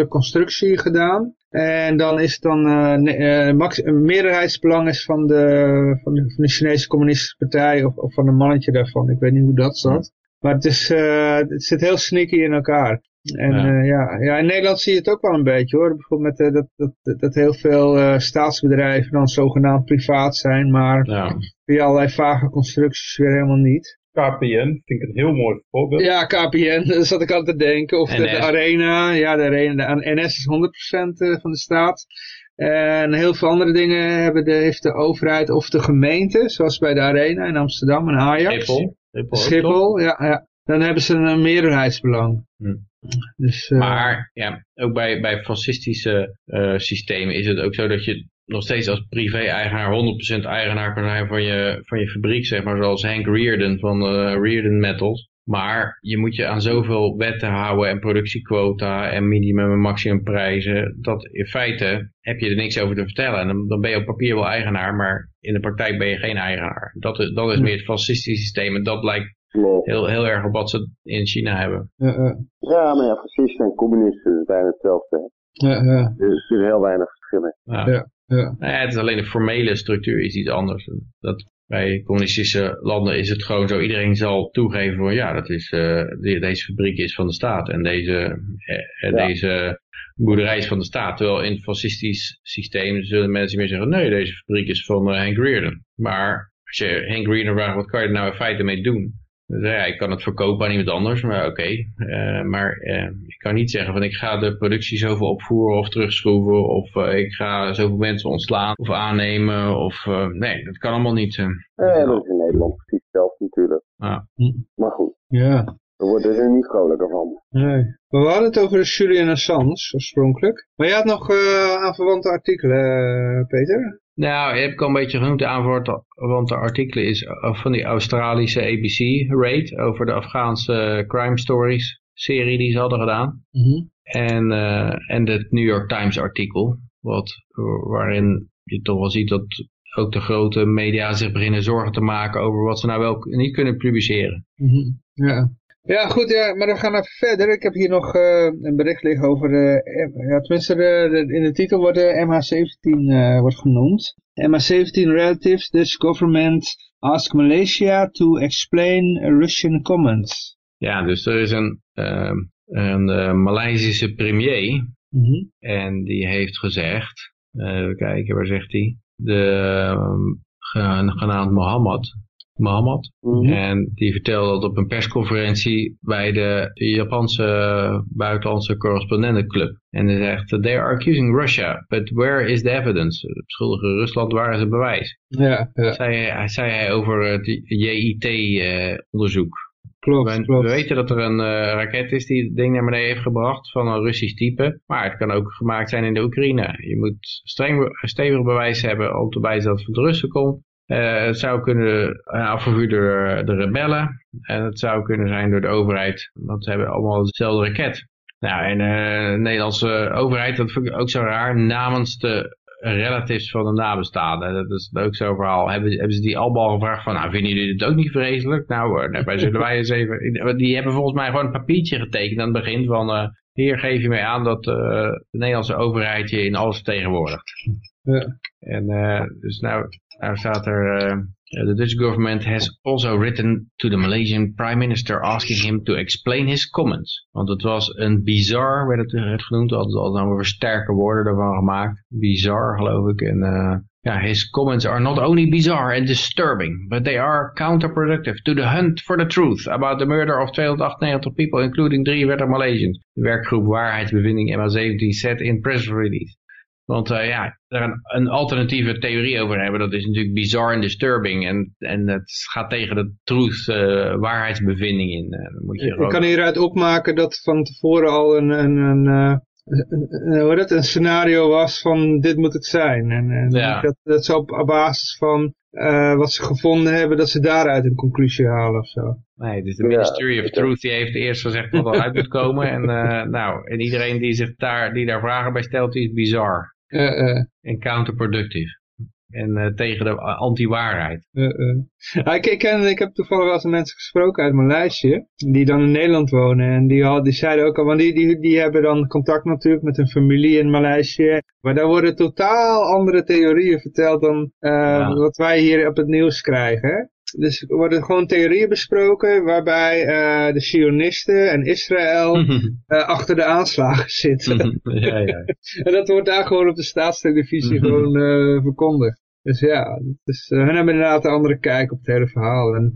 constructie gedaan. En dan is het dan uh, uh, max, een meerderheidsbelang is van de, van de, van de Chinese communistische partij of, of van een mannetje daarvan. Ik weet niet hoe dat zat. Maar het, is, uh, het zit heel sneaky in elkaar. En ja. Uh, ja. ja, in Nederland zie je het ook wel een beetje hoor. Bijvoorbeeld met, uh, dat, dat, dat heel veel staatsbedrijven dan zogenaamd privaat zijn, maar ja. via allerlei vage constructies weer helemaal niet. KPN vind ik een heel mooi voorbeeld. Ja, KPN, dat zat ik altijd te denken. Of de, de, Arena, ja, de Arena, de NS is 100% van de staat. En heel veel andere dingen hebben de, heeft de overheid of de gemeente, zoals bij de Arena in Amsterdam en Ajax. Schiphol. Schiphol, Schiphol ja, ja. Dan hebben ze een meerderheidsbelang. Hm. Dus, uh... Maar ja, ook bij, bij fascistische uh, systemen is het ook zo dat je nog steeds als privé-eigenaar 100% eigenaar kan zijn van je, van je fabriek, zeg maar, zoals Hank Reardon van uh, Reardon Metals. Maar je moet je aan zoveel wetten houden en productiequota en minimum en maximumprijzen, dat in feite heb je er niks over te vertellen. En dan, dan ben je op papier wel eigenaar, maar in de praktijk ben je geen eigenaar. Dat is, dat is meer het fascistische systeem en dat lijkt Heel, heel erg op wat ze in China hebben. Ja, uh. ja maar ja, fascisten en communisten is bijna hetzelfde. Ja, ja. Er is heel weinig verschillen. Ja. Ja, ja. Het is alleen de formele structuur is iets anders. Dat, bij communistische landen is het gewoon zo, iedereen zal toegeven van ja, dat is, uh, deze fabriek is van de staat en deze, uh, ja. deze boerderij is van de staat. Terwijl in het fascistisch systeem zullen mensen meer zeggen, nee, deze fabriek is van Hank Reardon. Maar als je Hank Reardon vraagt, wat kan je er nou in feite mee doen? Dus ja, ik kan het verkopen aan iemand anders, maar oké. Okay. Uh, maar uh, ik kan niet zeggen van ik ga de productie zoveel opvoeren of terugschroeven of uh, ik ga zoveel mensen ontslaan of aannemen of nee, dat kan allemaal niet. Nee, dat is in Nederland precies zelf natuurlijk. Ah. Maar goed. Ja. We worden er niet vrolijker van. Nee. we hadden het over de Julian Assange oorspronkelijk. Maar je had nog aanverwante artikelen, Peter? Nou, je hebt al een beetje genoemd, de aanvoer, want de artikelen is van die Australische ABC-rate over de Afghaanse crime stories serie die ze hadden gedaan. Mm en, uh, en het New York Times artikel, wat, waarin je toch wel ziet dat ook de grote media zich beginnen zorgen te maken over wat ze nou wel niet kunnen publiceren. Mm -hmm. Ja. Ja, goed, ja, maar dan gaan we even verder. Ik heb hier nog uh, een bericht liggen over, de, ja, tenminste de, in de titel wordt de MH17 uh, wordt genoemd. MH17 relatives, Dutch government ask Malaysia to explain Russian comments. Ja, dus er is een, uh, een Maleisische premier mm -hmm. en die heeft gezegd, even kijken, waar zegt hij? De genaamd Mohammed, Mohammed. Mhm. En die vertelde dat op een persconferentie bij de Japanse buitenlandse correspondentenclub. En hij zegt, they are accusing Russia, but where is the evidence? Beschuldigen Rusland, waar is het bewijs? Ja, ja. Zei, zei hij over het JIT-onderzoek. Klopt, we, klopt. we weten dat er een uh, raket is die het ding naar beneden heeft gebracht van een Russisch type. Maar het kan ook gemaakt zijn in de Oekraïne. Je moet streng, stevig bewijs hebben om te bewijzen dat het van de Russen komt. Uh, het zou kunnen afgevuurd door de rebellen. En het zou kunnen zijn door de overheid. Want ze hebben allemaal dezelfde raket. Nou, en de Nederlandse overheid, dat vind ik ook zo raar, namens de relatives van de nabestaanden. Dat is ook zo'n verhaal. Hebben, hebben ze die allemaal gevraagd van, nou, vinden jullie het ook niet vreselijk? Nou, daarbij zullen [laughs] wij eens even... Die hebben volgens mij gewoon een papiertje getekend aan het begin van... Uh, hier geef je mij aan dat uh, de Nederlandse overheid je in alles vertegenwoordigt. Ja. En uh, dus nou, nou staat er... the Dutch government has also written to the Malaysian prime minister asking him to explain his comments. Want het was een bizar, werd het genoemd, altijd al dan weer sterke woorden ervan gemaakt. Bizar, geloof ik. En ja, his comments are not only bizarre and disturbing, but they are counterproductive to the hunt for the truth about the murder of 298 people, including 33 Malaysians. De werkgroep Waarheidsbevinding MA17 set in press release. Want uh, ja, er een, een, alternatieve theorie over hebben, dat is natuurlijk bizar en disturbing. En, en het gaat tegen de truth, uh, waarheidsbevinding in. Uh, moet je Ik kan hieruit opmaken dat van tevoren al een, een, een, een, hoe dat, een scenario was van dit moet het zijn. En, en ja. dat, dat ze op, op basis van wat ze gevonden hebben, dat ze daaruit een conclusie halen of zo. Nee, dus de Ministry ja, of Truth die heeft eerst gezegd wat er uit moet komen. En, [laughs] nou, en iedereen die, zich daar, die daar vragen bij stelt, die is bizar. Uh, uh. En counterproductief. En uh, tegen de anti-waarheid. Ja, ik, ik, ken, ik heb toevallig wel eens mensen gesproken uit Maleisië. Die dan in Nederland wonen. En die, had, die zeiden ook al, want die, die, die hebben dan contact natuurlijk met hun familie in Maleisië. Maar daar worden totaal andere theorieën verteld dan ja. wat wij hier op het nieuws krijgen. Dus er worden gewoon theorieën besproken waarbij uh, de Sionisten en Israël uh, [laughs] achter de aanslagen zitten. [laughs] ja, ja. [laughs] en dat wordt daar gewoon op de staatstelevisie gewoon uh, verkondigd. Dus ja, dus, hun hebben inderdaad een andere kijk op het hele verhaal. En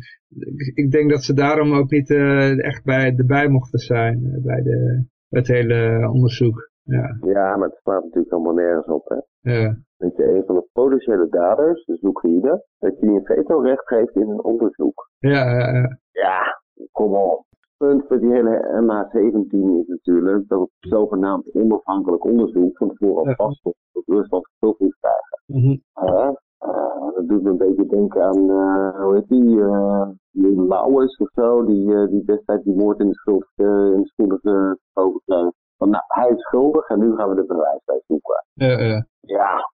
ik, ik denk dat ze daarom ook niet echt bij, erbij mochten zijn bij de, het hele onderzoek. Ja. ja, maar het staat natuurlijk helemaal nergens op. Hè? Ja dat je een van de potentiële daders, dus Oekraïne, dat je een veto-recht geeft in een onderzoek. Ja, ja, ja. Ja, kom op. Het punt voor die hele MH17 is natuurlijk dat het zogenaamd onafhankelijk onderzoek van tevoren al vast dat Rusland gevuld moest krijgen. Mm -hmm. uh, uh, dat doet me een beetje denken aan, uh, hoe heet die, die Lauwers of zo, die, die destijds die moord in de schuld in de schuldig geschoven kreeg. Van, nou, hij is schuldig en nu gaan we de bewijs bij zoeken. Ja, ja, dat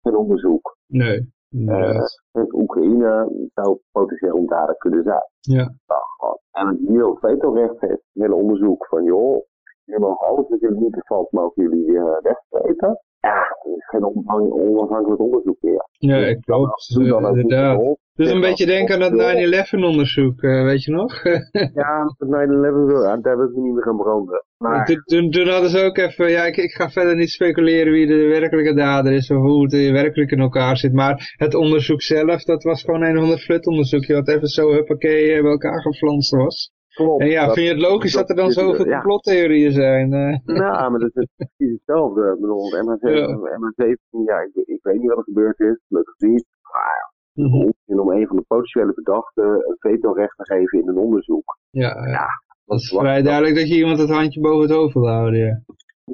geen onderzoek. Nee. Uh, Oekraïne zou potentieel dader kunnen zijn. Ja. Nou, en het ook vetorecht heeft, het hele onderzoek van joh, jullie mogen alles wat jullie niet bevalt, mogen jullie uh, wegstrepen. Ja, dat is geen onafhankelijk onderzoek meer. Ja, ik klopt. Inderdaad. Dus een beetje denken aan dat 9-11 onderzoek, uh, weet je nog? [laughs] ja, dat 9-11, daar wil ik me niet meer gaan branden. Maar... Toen, toen, hadden ze ook even, ja, ik, ik ga verder niet speculeren wie de werkelijke dader is of hoe het werkelijk in elkaar zit. Maar het onderzoek zelf, dat was gewoon een van de flutonderzoekje wat even zo huppakee eh, bij elkaar geflanst was. Klopt, en ja, vind je het logisch dat, er dan zoveel ja. complottheorieën zijn? Uh. [laughs] Nou, maar dat is precies hetzelfde. Ik bedoel, MH17, ja. MH17 ja, ik, ik, weet niet wat er gebeurd is, gelukkig niet. Maar mm -hmm. om een van de potentiële verdachten een veto-recht te geven in een onderzoek. Ja, ja. dat is vrij duidelijk dat je iemand het handje boven het hoofd wil houden, ja.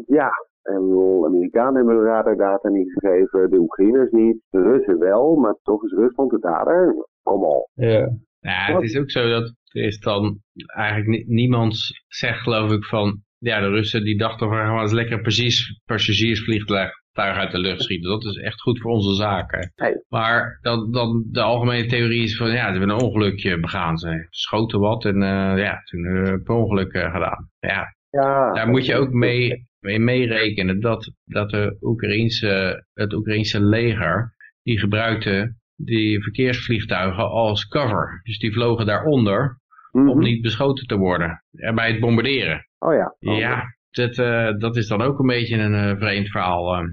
Ja, en de Amerikanen hebben de radardata niet gegeven, de Oekraïners niet, de Russen wel, maar toch is Rusland de dader. Kom al. Ja. Ja, het is ook zo dat er is dan eigenlijk niemand zegt geloof ik van, ja de Russen die dachten van, gaan we eens lekker precies passagiersvliegtuig uit de lucht schieten. Dat is echt goed voor onze zaken. Maar dan, dan de algemene theorie is van, ja, ze hebben een ongelukje begaan. Ze schoten wat en uh, ja, toen uh, per ongeluk uh, gedaan. Ja, ja, daar moet je ook mee, mee meerekenen dat, dat de Oekraïense, het Oekraïense leger, die gebruikte die verkeersvliegtuigen als cover. Dus die vlogen daaronder om Mhm. niet beschoten te worden. En bij het bombarderen. Oh ja. Oh, Ja, dat, eh, dat is dan ook een beetje een eh, vreemd verhaal. eh.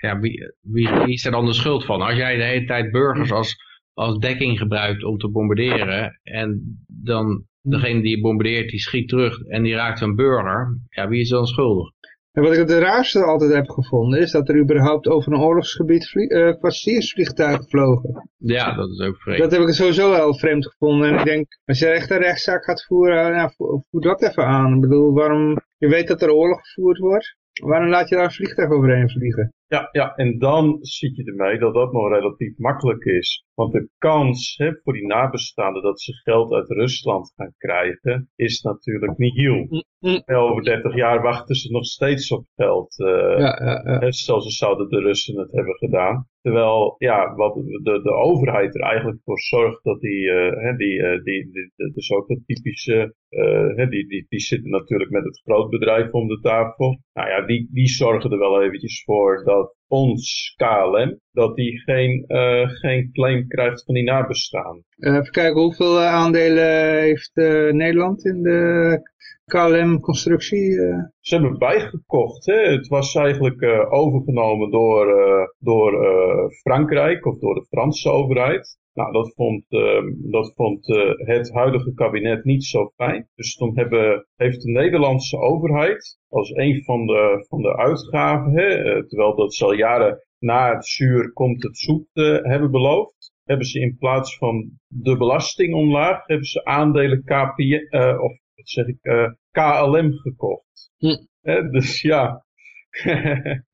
Ja, wie, wie, wie is er dan de schuld van? Als jij de hele tijd burgers als, als dekking gebruikt om te bombarderen en dan degene die je bombardeert die schiet terug en die raakt een burger, ja, wie is dan schuldig? En wat ik het raarste altijd heb gevonden is dat er überhaupt over een oorlogsgebied uh, passagiersvliegtuigen vlogen. Ja, dat is ook vreemd. Dat heb ik sowieso wel vreemd gevonden. En ik denk, als je echt een rechtszaak gaat voeren, nou, voer, voer dat even aan. Ik bedoel, waarom, je weet dat er oorlog gevoerd wordt. Waarom laat je daar een vliegtuig overheen vliegen? Ja, ja, en dan zit je ermee dat dat nog relatief makkelijk is. Want de kans hè, voor die nabestaanden dat ze geld uit Rusland gaan krijgen, is natuurlijk niet heel. Mm, mm. Over 30 jaar wachten ze nog steeds op geld. Uh, ja, ja, ja. zoals zouden de Russen het hebben gedaan. Terwijl ja, wat de, de overheid er eigenlijk voor zorgt dat die, uh, die, uh, die, die, dus ook dat typische, die, die, die zitten natuurlijk met het grootbedrijf om de tafel. Nou ja, die, die zorgen er wel eventjes voor dat ons KLM, dat die geen, geen claim krijgt van die nabestaan. even kijken, hoeveel aandelen heeft Nederland in de KLM-constructie? Uh... Ze hebben bijgekocht. Hè? Het was eigenlijk overgenomen door, door Frankrijk of door de Franse overheid. Nou, dat vond, ehm, dat vond het huidige kabinet niet zo fijn. Dus toen hebben, heeft de Nederlandse overheid als een van de, van de uitgaven, hè, terwijl dat ze al jaren na het zuur komt het zoet hebben beloofd, hebben ze in plaats van de belasting omlaag, hebben ze aandelen KPN, of wat zeg ik, KLM gekocht. Hm. dus ja. [laughs]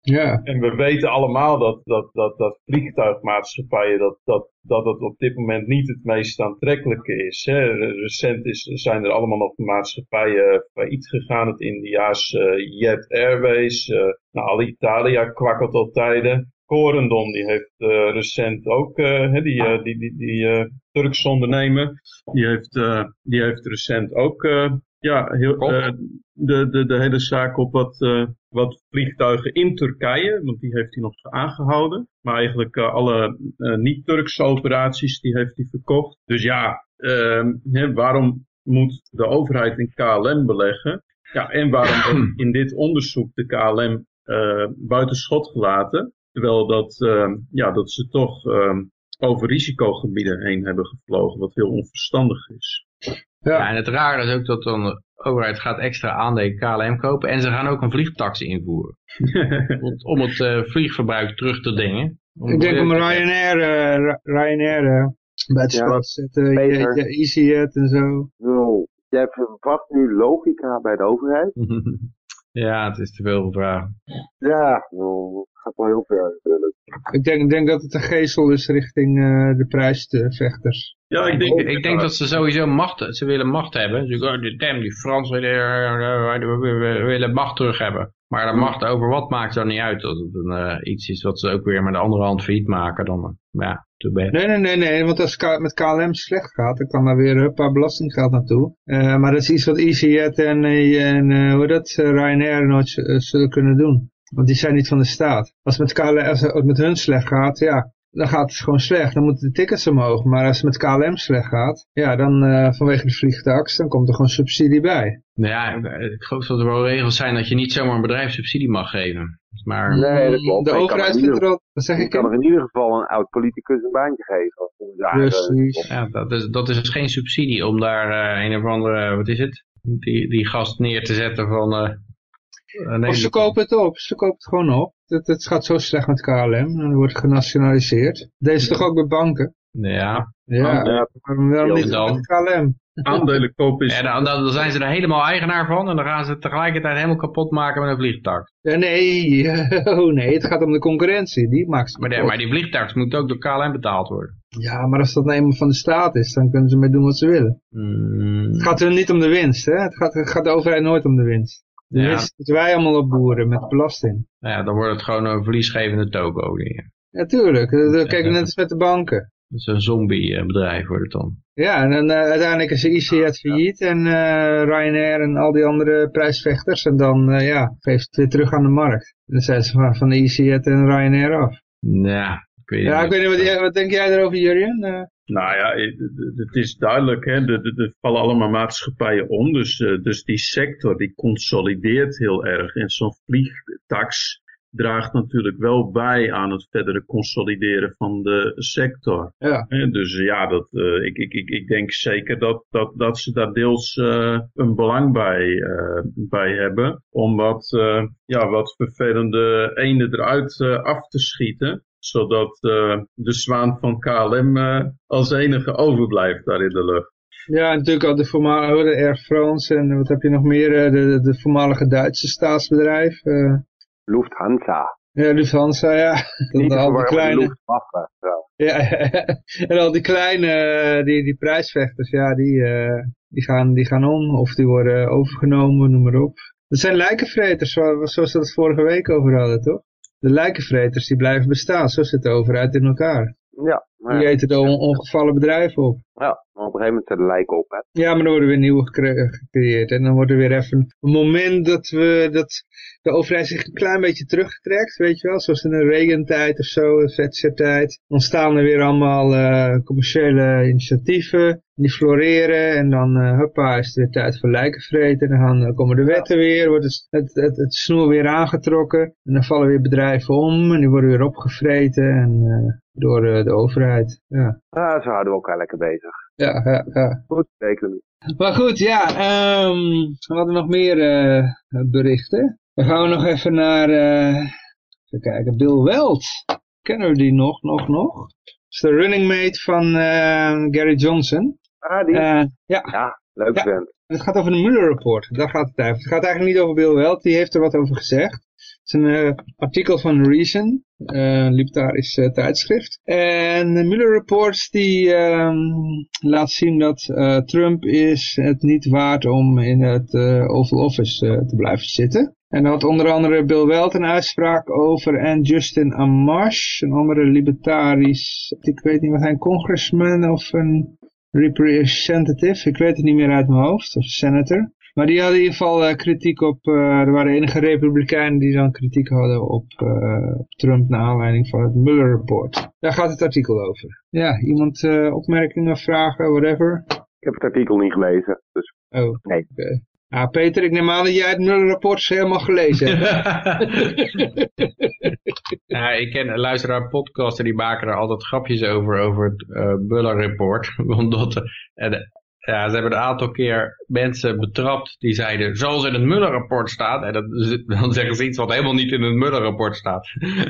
ja. En we weten allemaal dat, dat, dat, dat vliegtuigmaatschappijen, dat, dat, dat het op dit moment niet het meest aantrekkelijke is. Hè. Recent is, zijn er allemaal nog maatschappijen failliet gegaan. Het India's uh, Jet Airways, uh, nou, Alitalia kwakkelt al tijden. Corendon die heeft uh, recent ook, die, die, die, die Turkse ondernemer, die heeft, die heeft recent ook ja, heel, uh, de, de, de hele zaak op wat, uh, wat vliegtuigen in Turkije, want die heeft hij nog aangehouden. Maar eigenlijk uh, alle niet-Turkse operaties, die heeft hij verkocht. Dus ja, ehm, hè, waarom moet de overheid in KLM beleggen? Ja, en waarom [clears throat] in dit onderzoek de KLM buiten schot gelaten? Terwijl dat, ehm, ja, dat ze toch ehm, over risicogebieden heen hebben gevlogen, wat heel onverstandig is. Ja. en het rare is ook dat dan de overheid gaat extra aandelen KLM kopen en ze gaan ook een vliegtax invoeren. [laughs] om, het uh, vliegverbruik terug te dingen. Ik denk om Ryanair, uh, Ryanair uh, bij het ja, zetten, EasyJet en zo. Zo, jij verwacht nu logica bij de overheid? [laughs] ja, het is te veel gevraagd. Ja, gaat wel heel ver natuurlijk. Ik denk, denk dat het een geestel is richting uh, de prijsvechters. Ja, ik denk, ik denk dat ze sowieso macht, ze willen macht hebben. Ze oh, damn, die Fransen willen, willen macht terug hebben. Maar de macht over wat maakt dan niet uit. Als het een, uh, iets is wat ze ook weer met de andere hand failliet maken, dan ja, too bad. Nee, nee, nee, nee, want als het met KLM slecht gaat, dan kan daar weer een paar belastinggeld naartoe. Uh, maar dat is iets wat EasyJet en, en uh, hoe dat, Ryanair nooit zullen kunnen doen. Want die zijn niet van de staat. Als het met, KLM, als het met hun slecht gaat, ja, dan gaat het gewoon slecht. Dan moeten de tickets omhoog. Maar als het met KLM slecht gaat, ja, dan uh, vanwege de vliegtax, dan komt er gewoon subsidie bij. Nou ja, ik geloof dat er wel regels zijn dat je niet zomaar een bedrijf subsidie mag geven. Maar... Nee, dat klopt. De overheid vindt er al, wat zeg ik? kan er in ieder geval een oud politicus een baantje geven. Precies. Ja, dat is, dat is geen subsidie om daar uh, een of andere, wat is het? Die, die gast neer te zetten van... Uh, of ze kopen het op, ze kopen het gewoon op. Het, het gaat zo slecht met KLM en dan wordt het genationaliseerd. Deze toch ook bij banken? Ja. Ja, ja. waarom niet met KLM? Aandelen kopen is... En dan, dan, zijn ze er helemaal eigenaar van en dan gaan ze het tegelijkertijd helemaal kapot maken met een vliegtuig. Ja, nee, [laughs] oh nee, het gaat om de concurrentie, die maakt ze maar, maar die vliegtuig moet ook door KLM betaald worden. Ja, maar als dat nou eenmaal van de staat is, dan kunnen ze mee doen wat ze willen. Hmm. Het gaat er niet om de winst, hè? Het gaat, het gaat de overheid nooit om de winst. Ja. winst wij allemaal op boeren met belasting. Nou ja, dan wordt het gewoon een verliesgevende toko. Ja, tuurlijk. Kijk, net als met de banken. Dat is een zombiebedrijf wordt het dan. Ja, en dan uh, uiteindelijk is ICS failliet en uh, Ryanair en al die andere prijsvechters. En dan uh, ja, geeft het weer terug aan de markt. En dan zijn ze van, van de EasyJet en Ryanair af. Ja, ik weet, ja, ik weet niet, wat, wat denk jij erover Jurjen? Nou ja, het is duidelijk, hè, er vallen allemaal maatschappijen om, dus, dus die sector die consolideert heel erg. En zo'n vliegtax draagt natuurlijk wel bij aan het verdere consolideren van de sector. Ja. Dus ja, dat, uh, ik, ik, ik, ik denk zeker dat, dat, dat ze daar deels uh, een belang bij, uh, bij hebben. Om wat, ja, wat vervelende ene eruit af te schieten zodat de zwaan van KLM als enige overblijft daar in de lucht. Ja, natuurlijk al de voormalige Air France en wat heb je nog meer, de, de voormalige Duitse staatsbedrijf. Lufthansa. Ja, Lufthansa, ja. Niet al die kleine... Luftwaffe. Ja, en al die kleine, eh, die, die prijsvechters, ja, die, eh, die, gaan, die gaan om. Of die worden overgenomen, noem maar op. Dat zijn lijkenvreters, zoals zoals we het vorige week over hadden, toch? De lijkenvreters, die blijven bestaan. Zo zit de overheid in elkaar. Ja, maar Die eten de on- ongevallen bedrijven op. ja, maar op een gegeven moment de lijken op, hè. Ja, maar dan worden weer nieuwe gecre- gecreëerd. En dan wordt er weer even een moment dat, we, dat de overheid zich een klein beetje terugtrekt, weet je wel. Zoals in de Reagan-tijd of zo, de Thatcher-tijd. Dan staan er weer allemaal eh, commerciële initiatieven. Die floreren en dan, eh huppa, is het weer tijd voor lijkenvreten. En dan komen de wetten weer, wordt het, het, het, het snoer weer aangetrokken. En dan vallen weer bedrijven om en die worden weer opgevreten en, eh, door eh, de overheid. Ja, Ah, zo houden we elkaar lekker bezig. ja, ja. ja. Goed, de economie. Maar goed, ja, ehm, we hadden nog meer eh, berichten. Dan gaan we nog even naar, eh, even kijken, Bill Weld. Kennen we die nog, nog, nog? Dat is de running mate van Gary Johnson. Ah, die? Ja, ja, leuk Ja. vent. het gaat over de Mueller Report. Daar gaat het over. Het gaat eigenlijk niet over Bill Weld, die heeft er wat over gezegd. Het is een artikel van Reason, een libertarisch eh, tijdschrift. En de Mueller Report die ehm, laat zien dat eh, Trump is het niet waard om in het eh, Oval Office eh, te blijven zitten. En had onder andere Bill Weld een uitspraak over en Justin Amash, een andere libertarisch, ik weet niet wat hij, een congressman of een representative, ik weet het niet meer uit mijn hoofd, of senator. Maar die hadden in ieder geval eh, kritiek op, eh, er waren enige republikeinen die dan kritiek hadden op, eh, op Trump naar aanleiding van het Mueller Report. Daar gaat het artikel over. Ja, iemand eh, opmerkingen, vragen, whatever? Ik heb het artikel niet gelezen, dus Oh, Nee. oké. Ah, Peter, ik neem aan dat jij het Mueller Report helemaal gelezen hebt. [laughs] ja, ik ken een luisteraar podcasten die maken er altijd grapjes over, over het eh Mueller Report. [laughs] Omdat en, eh, ja, ze hebben een aantal keer mensen betrapt die zeiden, zoals in het Mueller Rapport staat. En dat, dan zeggen ze iets wat helemaal niet in het Mueller Rapport staat.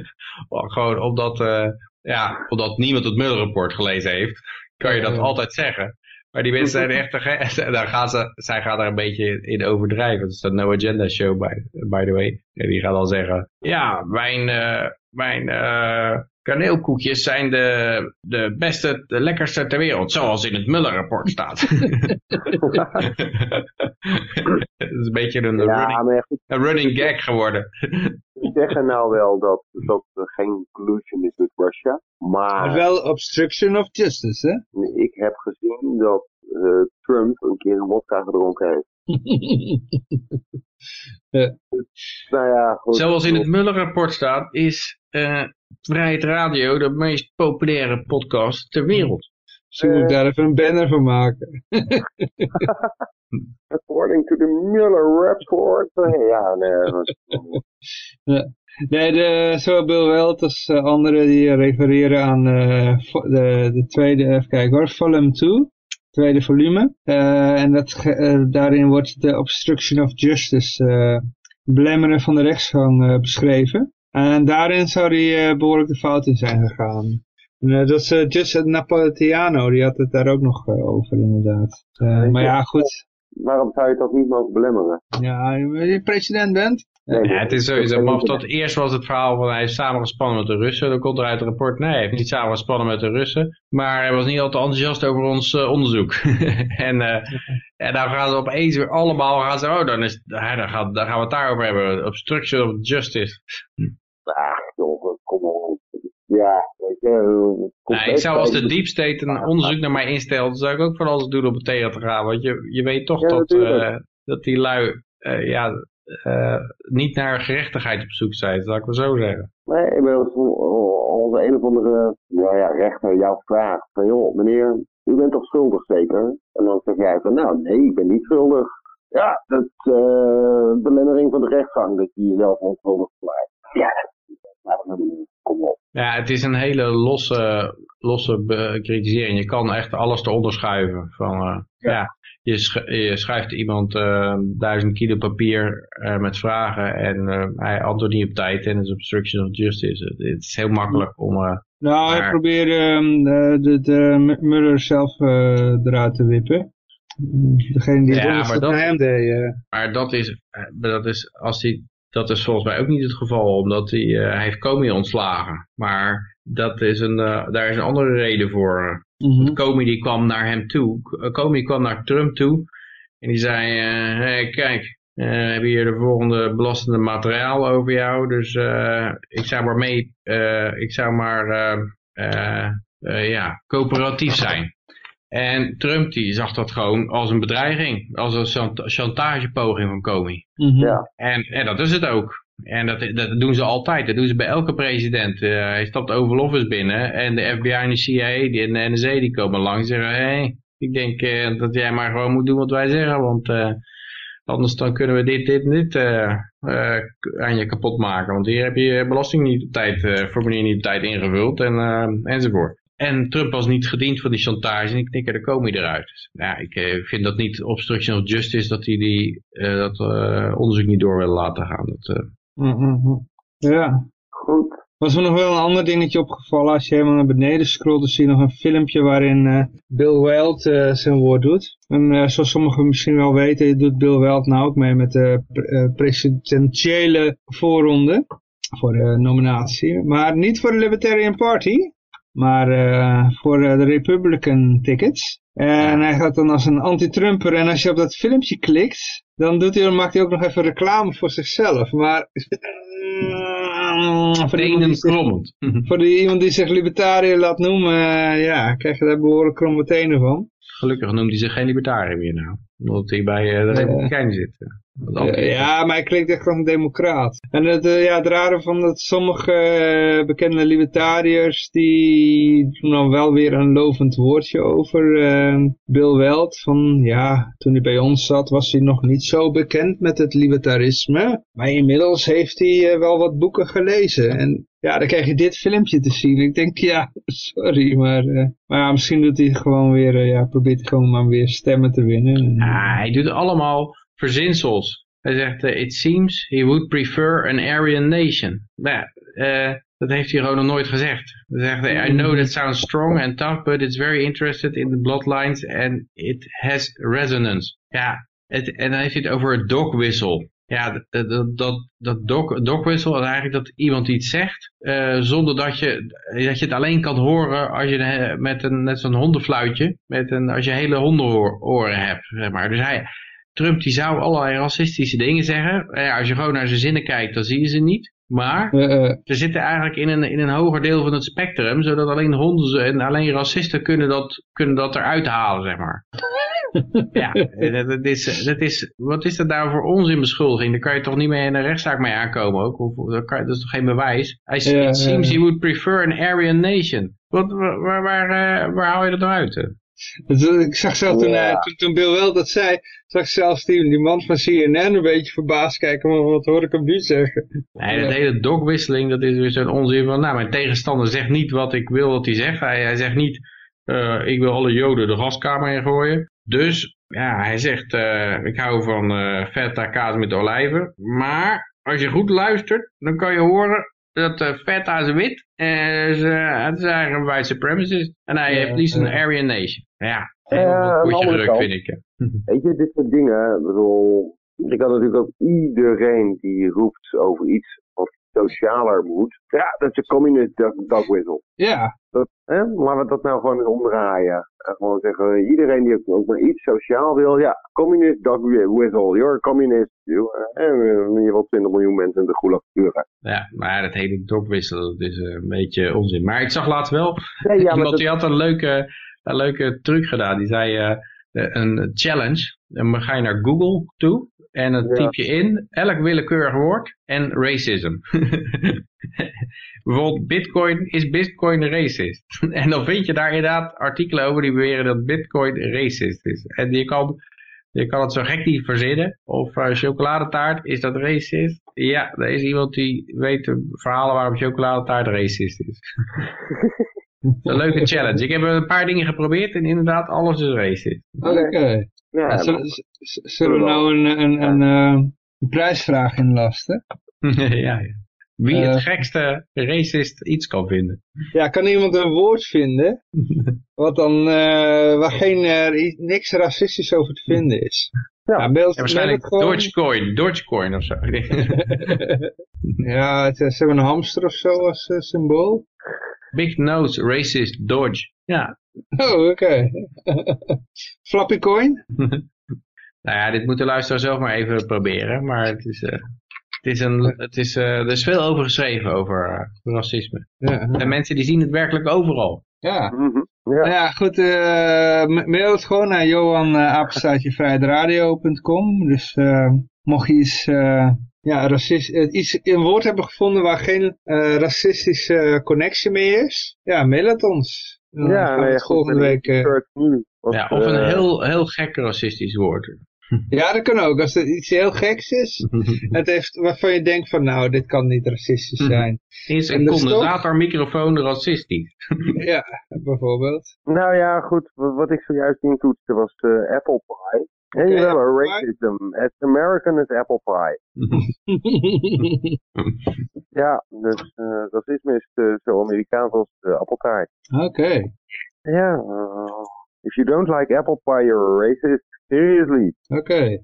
[laughs] Gewoon omdat, eh, ja, omdat niemand het Mueller Rapport gelezen heeft, kan je dat Ja. altijd zeggen. Maar die mensen zijn echt, [laughs] daar gaan ze, zij gaan daar een beetje in overdrijven. Het is de No Agenda Show, by, by the way. En die gaat dan zeggen, ja, mijn, eh, mijn eh, kaneelkoekjes zijn de, de beste, de lekkerste ter wereld, zoals in het Muller-rapport staat. [laughs] Het is een beetje een, ja, running, een running gag geworden. ze zeggen nou wel dat, dat er geen collusion is met Russia. Maar wel obstruction of justice, hè? ik heb gezien dat eh, Trump een keer een wodka gedronken heeft. Ja. [laughs] Nou ja, goed. Zoals in het Muller-rapport staat, is eh Vrijheid Radio de meest populaire podcast ter wereld. Misschien moet ik daar even een banner van maken. [laughs] According to the Mueller report. Eh, Ja, nee. [laughs] Nee, de, zowel Bill Weld als eh, anderen die refereren aan eh, vo- de, de tweede, even kijken hoor, volume 2, tweede volume. Eh, en dat, eh, daarin wordt de obstruction of justice, eh belemmeren van de rechtsgang eh, beschreven. En daarin zou hij eh, behoorlijk de fout in zijn gegaan. En, eh, dat is eh, Just Napolitano, die had het daar ook nog over inderdaad. Maar ja, goed. Waarom zou je dat niet mogen belemmeren? Ja, je president bent. Nee, Ja, het is sowieso maf dat eerst was het verhaal van hij is samengespannen met de Russen. Dan komt er uit het rapport, nee, hij heeft niet samengespannen met de Russen. Maar hij was niet al te enthousiast over ons eh, onderzoek. [laughs] en, eh, en dan gaan ze opeens weer allemaal, gaan ze, oh, dan, is, ja, dan, gaan, dan gaan we het daarover hebben. Obstruction of justice. Ah, joh, kom op. Ja, weet je. eh, Nou, ik zou als de deep state een onderzoek naar mij instelt, zou ik ook van alles doen om het tegen te gaan. Want je, je weet toch Ja, dat, dat die lui ja, eh, niet naar gerechtigheid op zoek zijn, zal ik maar zo zeggen. Nee, ik ben als, als een of andere nou ja, rechter jou vraagt van joh, meneer, u bent toch schuldig zeker? En dan zeg jij van nou nee, ik ben niet schuldig. Ja, dat is eh, belemmering van de rechtsgang dat je jezelf onschuldig verklaart. Ja, dat. Kom op. Ja, het is een hele losse, losse bekritisering. Je kan echt alles eronder schuiven. Van, eh, ja. Je, sch je schrijft iemand eh, duizend kilo papier eh, met vragen en eh, hij antwoordt niet op tijd en is obstruction of justice. Het, is heel makkelijk om... eh, Nou, hij probeerde ehm, de, de, Muller zelf eruit te wippen. Degene die Ja, maar dat- hem deed. maar dat is, dat is als hij dat is volgens mij ook niet het geval, omdat hij, hij heeft Comey ontslagen. Maar dat is een, daar is een andere reden voor. Mm Comey die kwam naar hem toe. Comey kwam naar Trump toe. En die zei, hey, kijk, we hebben hier de volgende belastende materiaal over jou. Dus ik zou maar mee, ik zou maar ja, coöperatief zijn. En Trump die zag dat gewoon als een bedreiging, als een chantagepoging van Comey. Mhm. ja. en, en dat is het ook. En dat, dat doen ze altijd, dat doen ze bij elke president. Uh, hij stapt Oval Office binnen en de FBI en de CIA en de NSA die komen langs en zeggen... hey, ik denk uh, dat jij maar gewoon moet doen wat wij zeggen, want uh, anders dan kunnen we dit, dit en dit aan je kapot maken. Want hier heb je belasting niet op tijd, formulier niet op tijd ingevuld en, enzovoort. En Trump was niet gediend van die chantage en ik denk, er kom je eruit. Dus, ja, ik eh, vind dat niet obstruction of justice dat hij die, dat onderzoek niet door willen laten gaan. Dat, -hmm. Ja. Goed. Was er nog wel een ander dingetje opgevallen. Als je helemaal naar beneden scrolt, dan zie je nog een filmpje waarin Bill Weld zijn woord doet. En zoals sommigen misschien wel weten, doet Bill Weld nou ook mee met de presidentiële voorronde voor de nominatie. Maar niet voor de Libertarian Party, maar voor de Republican tickets. En hij gaat dan als een anti-Trumper. En als je op dat filmpje klikt, dan doet hij, maakt hij ook nog even reclame voor zichzelf. Maar voor, iemand die zich, [laughs] voor die, iemand die zich libertariër laat noemen, ja, krijg je daar behoorlijk kromme tenen van. Gelukkig noemt hij zich geen libertariër meer nou. Omdat hij bij de Republikeinen zit. Ja, maar hij klinkt echt als een democraat. En het, uh, ja, het rare van dat sommige uh, bekende libertariërs, die doen dan wel weer een lovend woordje over uh, Bill Weld. Van ja, toen hij bij ons zat was hij nog niet zo bekend met het libertarisme. Maar inmiddels heeft hij wel wat boeken gelezen. En ja, dan krijg je dit filmpje te zien. Ik denk, ja, [laughs] sorry, maar, maar ja, misschien doet hij gewoon weer, ja, probeert hij gewoon maar weer stemmen te winnen. Hij doet allemaal verzinsels. Hij zegt, uh, it seems he would prefer an Aryan nation. Nou, uh, dat heeft hij gewoon nog nooit gezegd. Hij zegt, I know that sounds strong and tough, but it's very interested in the bloodlines and it has resonance. Ja, het, en dan heeft hij het over het dog whistle. Ja, dat, dat, dat, dat whistle is eigenlijk dat iemand iets zegt, uh, zonder dat je, dat je het alleen kan horen als je met een, net zo'n hondenfluitje, met een, als je hele hondenoren hebt, zeg maar. Dus hij, Trump die zou allerlei racistische dingen zeggen. Ja, als je gewoon naar zijn zinnen kijkt, dan zie je ze niet. Maar ze zitten eigenlijk in een, in een hoger deel van het spectrum, zodat alleen honden en alleen racisten kunnen dat, kunnen dat eruit halen, zeg maar. Ja, [laughs] dat is, dat is, wat is dat nou voor onzinbeschuldiging? Daar kan je toch niet meer in een rechtszaak mee aankomen ook? Of, dat, kan, dat is toch geen bewijs? I, it seems he would prefer an Aryan nation. Wat, waar, waar, waar, uh, waar haal je dat nou uit? Ik zag zelf toen, uh, toen, toen, Bill wel dat zei, zag ik zelfs die, die man van CNN een beetje verbaasd kijken, maar wat hoor ik hem nu zeggen? Nee, dat hele dogwisseling, dat is weer zo'n onzin van, nou, mijn tegenstander zegt niet wat ik wil dat hij zegt. Hij, hij zegt niet, uh, ik wil alle joden de gaskamer ingooien. Dus, ja, hij zegt, uh, ik hou van feta kaas met olijven. Maar, als je goed luistert, dan kan je horen dat uh, feta is wit. En is, uh, het is eigenlijk een white supremacist. En hij heeft liefst een Aryan Nation. Ja, uh, een goedje gedrukt vind ik. [laughs] Weet je, dit soort dingen, bedoel, ik kan natuurlijk ook iedereen die roept over iets wat socialer moet. Ja, dat is een communist dog whistle. Ja. Dat, hè? Laten we dat nou gewoon eens omdraaien. En gewoon zeggen, iedereen die ook maar iets sociaal wil, ja, communist dog whistle, you're a communist. You, en in ieder geval 20 miljoen mensen in de gulag sturen. Ja, maar dat hele dog whistle, dat is een beetje onzin. Maar ik zag laatst wel, nee, ja, [laughs] iemand die had een leuke, een leuke truc gedaan. Die zei, uh, een challenge, dan ga je naar Google toe en dan typ je in elk willekeurig woord en racism. [laughs] Bijvoorbeeld bitcoin, is bitcoin racist? [laughs] en dan vind je daar inderdaad artikelen over die beweren dat bitcoin racist is. En je kan, je kan het zo gek niet verzinnen. Of uh, chocoladetaart, is dat racist? Ja, er is iemand die weet de verhalen waarom chocoladetaart racist is. [laughs] een leuke [laughs] challenge. Ik heb een paar dingen geprobeerd en inderdaad alles is racist. Oké. Ja, zullen, zullen we nou een, een, een, eh, een, prijsvraag inlasten? [laughs] ja, ja. Wie het gekste racist iets kan vinden. Ja, kan iemand een woord vinden [laughs] wat dan, waar geen, niks racistisch over te vinden is? Ja, ja, beeld, waarschijnlijk gewoon... Dogecoin, Dogecoin of zo. ja, ze hebben een hamster of zo als symbool. Big nose, racist, Dodge. Ja. Oh, oké. [laughs] Flappy coin? [laughs] nou ja, dit moet de luisteraar zelf maar even proberen. Maar het is, uh, het is een, het is, uh, er is veel over geschreven over uh, racisme. Ja. En mensen die zien het werkelijk overal. Ja. Mm -hmm. Ja. Nou ja, goed. Uh, mail het gewoon naar Johan Dus mocht je iets ja, racist, iets, een woord hebben gevonden waar geen racistische connectie mee is, ja, mail het ons. Ja, nee, volgende week. Ja, of een uh, heel, heel gek racistisch woord. [laughs] Ja, dat kan ook. Als het iets heel geks is, [laughs] het heeft, waarvan je denkt van nou, dit kan niet racistisch zijn. Is een condensatormicrofoon racistisch? [laughs] ja, bijvoorbeeld. Nou ja, goed. Wat ik zojuist intoetste was de Apple Pie. En je wel racism. As American as apple pie. [laughs] ja, dus uh, racisme is uh, zo Amerikaans als uh, appeltaart. Oké. Ja, uh, if you don't like apple pie, you're a racist. Seriously. Oké.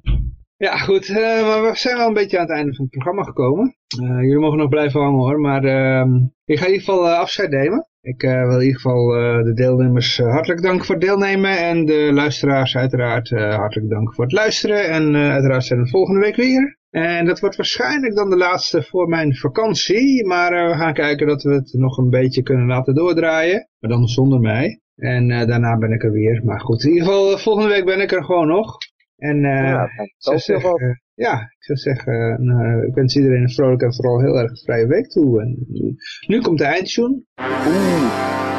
Ja, goed. maar we zijn wel een beetje aan het einde van het programma gekomen. jullie mogen nog blijven hangen hoor, maar ehm, ik ga in ieder geval afscheid nemen. Ik wil in ieder geval de deelnemers hartelijk danken voor het deelnemen. En de luisteraars uiteraard hartelijk danken voor het luisteren. En uiteraard zijn we volgende week weer. En dat wordt waarschijnlijk dan de laatste voor mijn vakantie. Maar we gaan kijken dat we het nog een beetje kunnen laten doordraaien. Maar dan zonder mij. En daarna ben ik er weer. Maar goed, in ieder geval volgende week ben ik er gewoon nog. En ja, dat is ja, ik zou zeggen, nou, ik wens iedereen een vrolijke en vooral heel erg vrije week toe. En nu komt de eindtune. Oeh.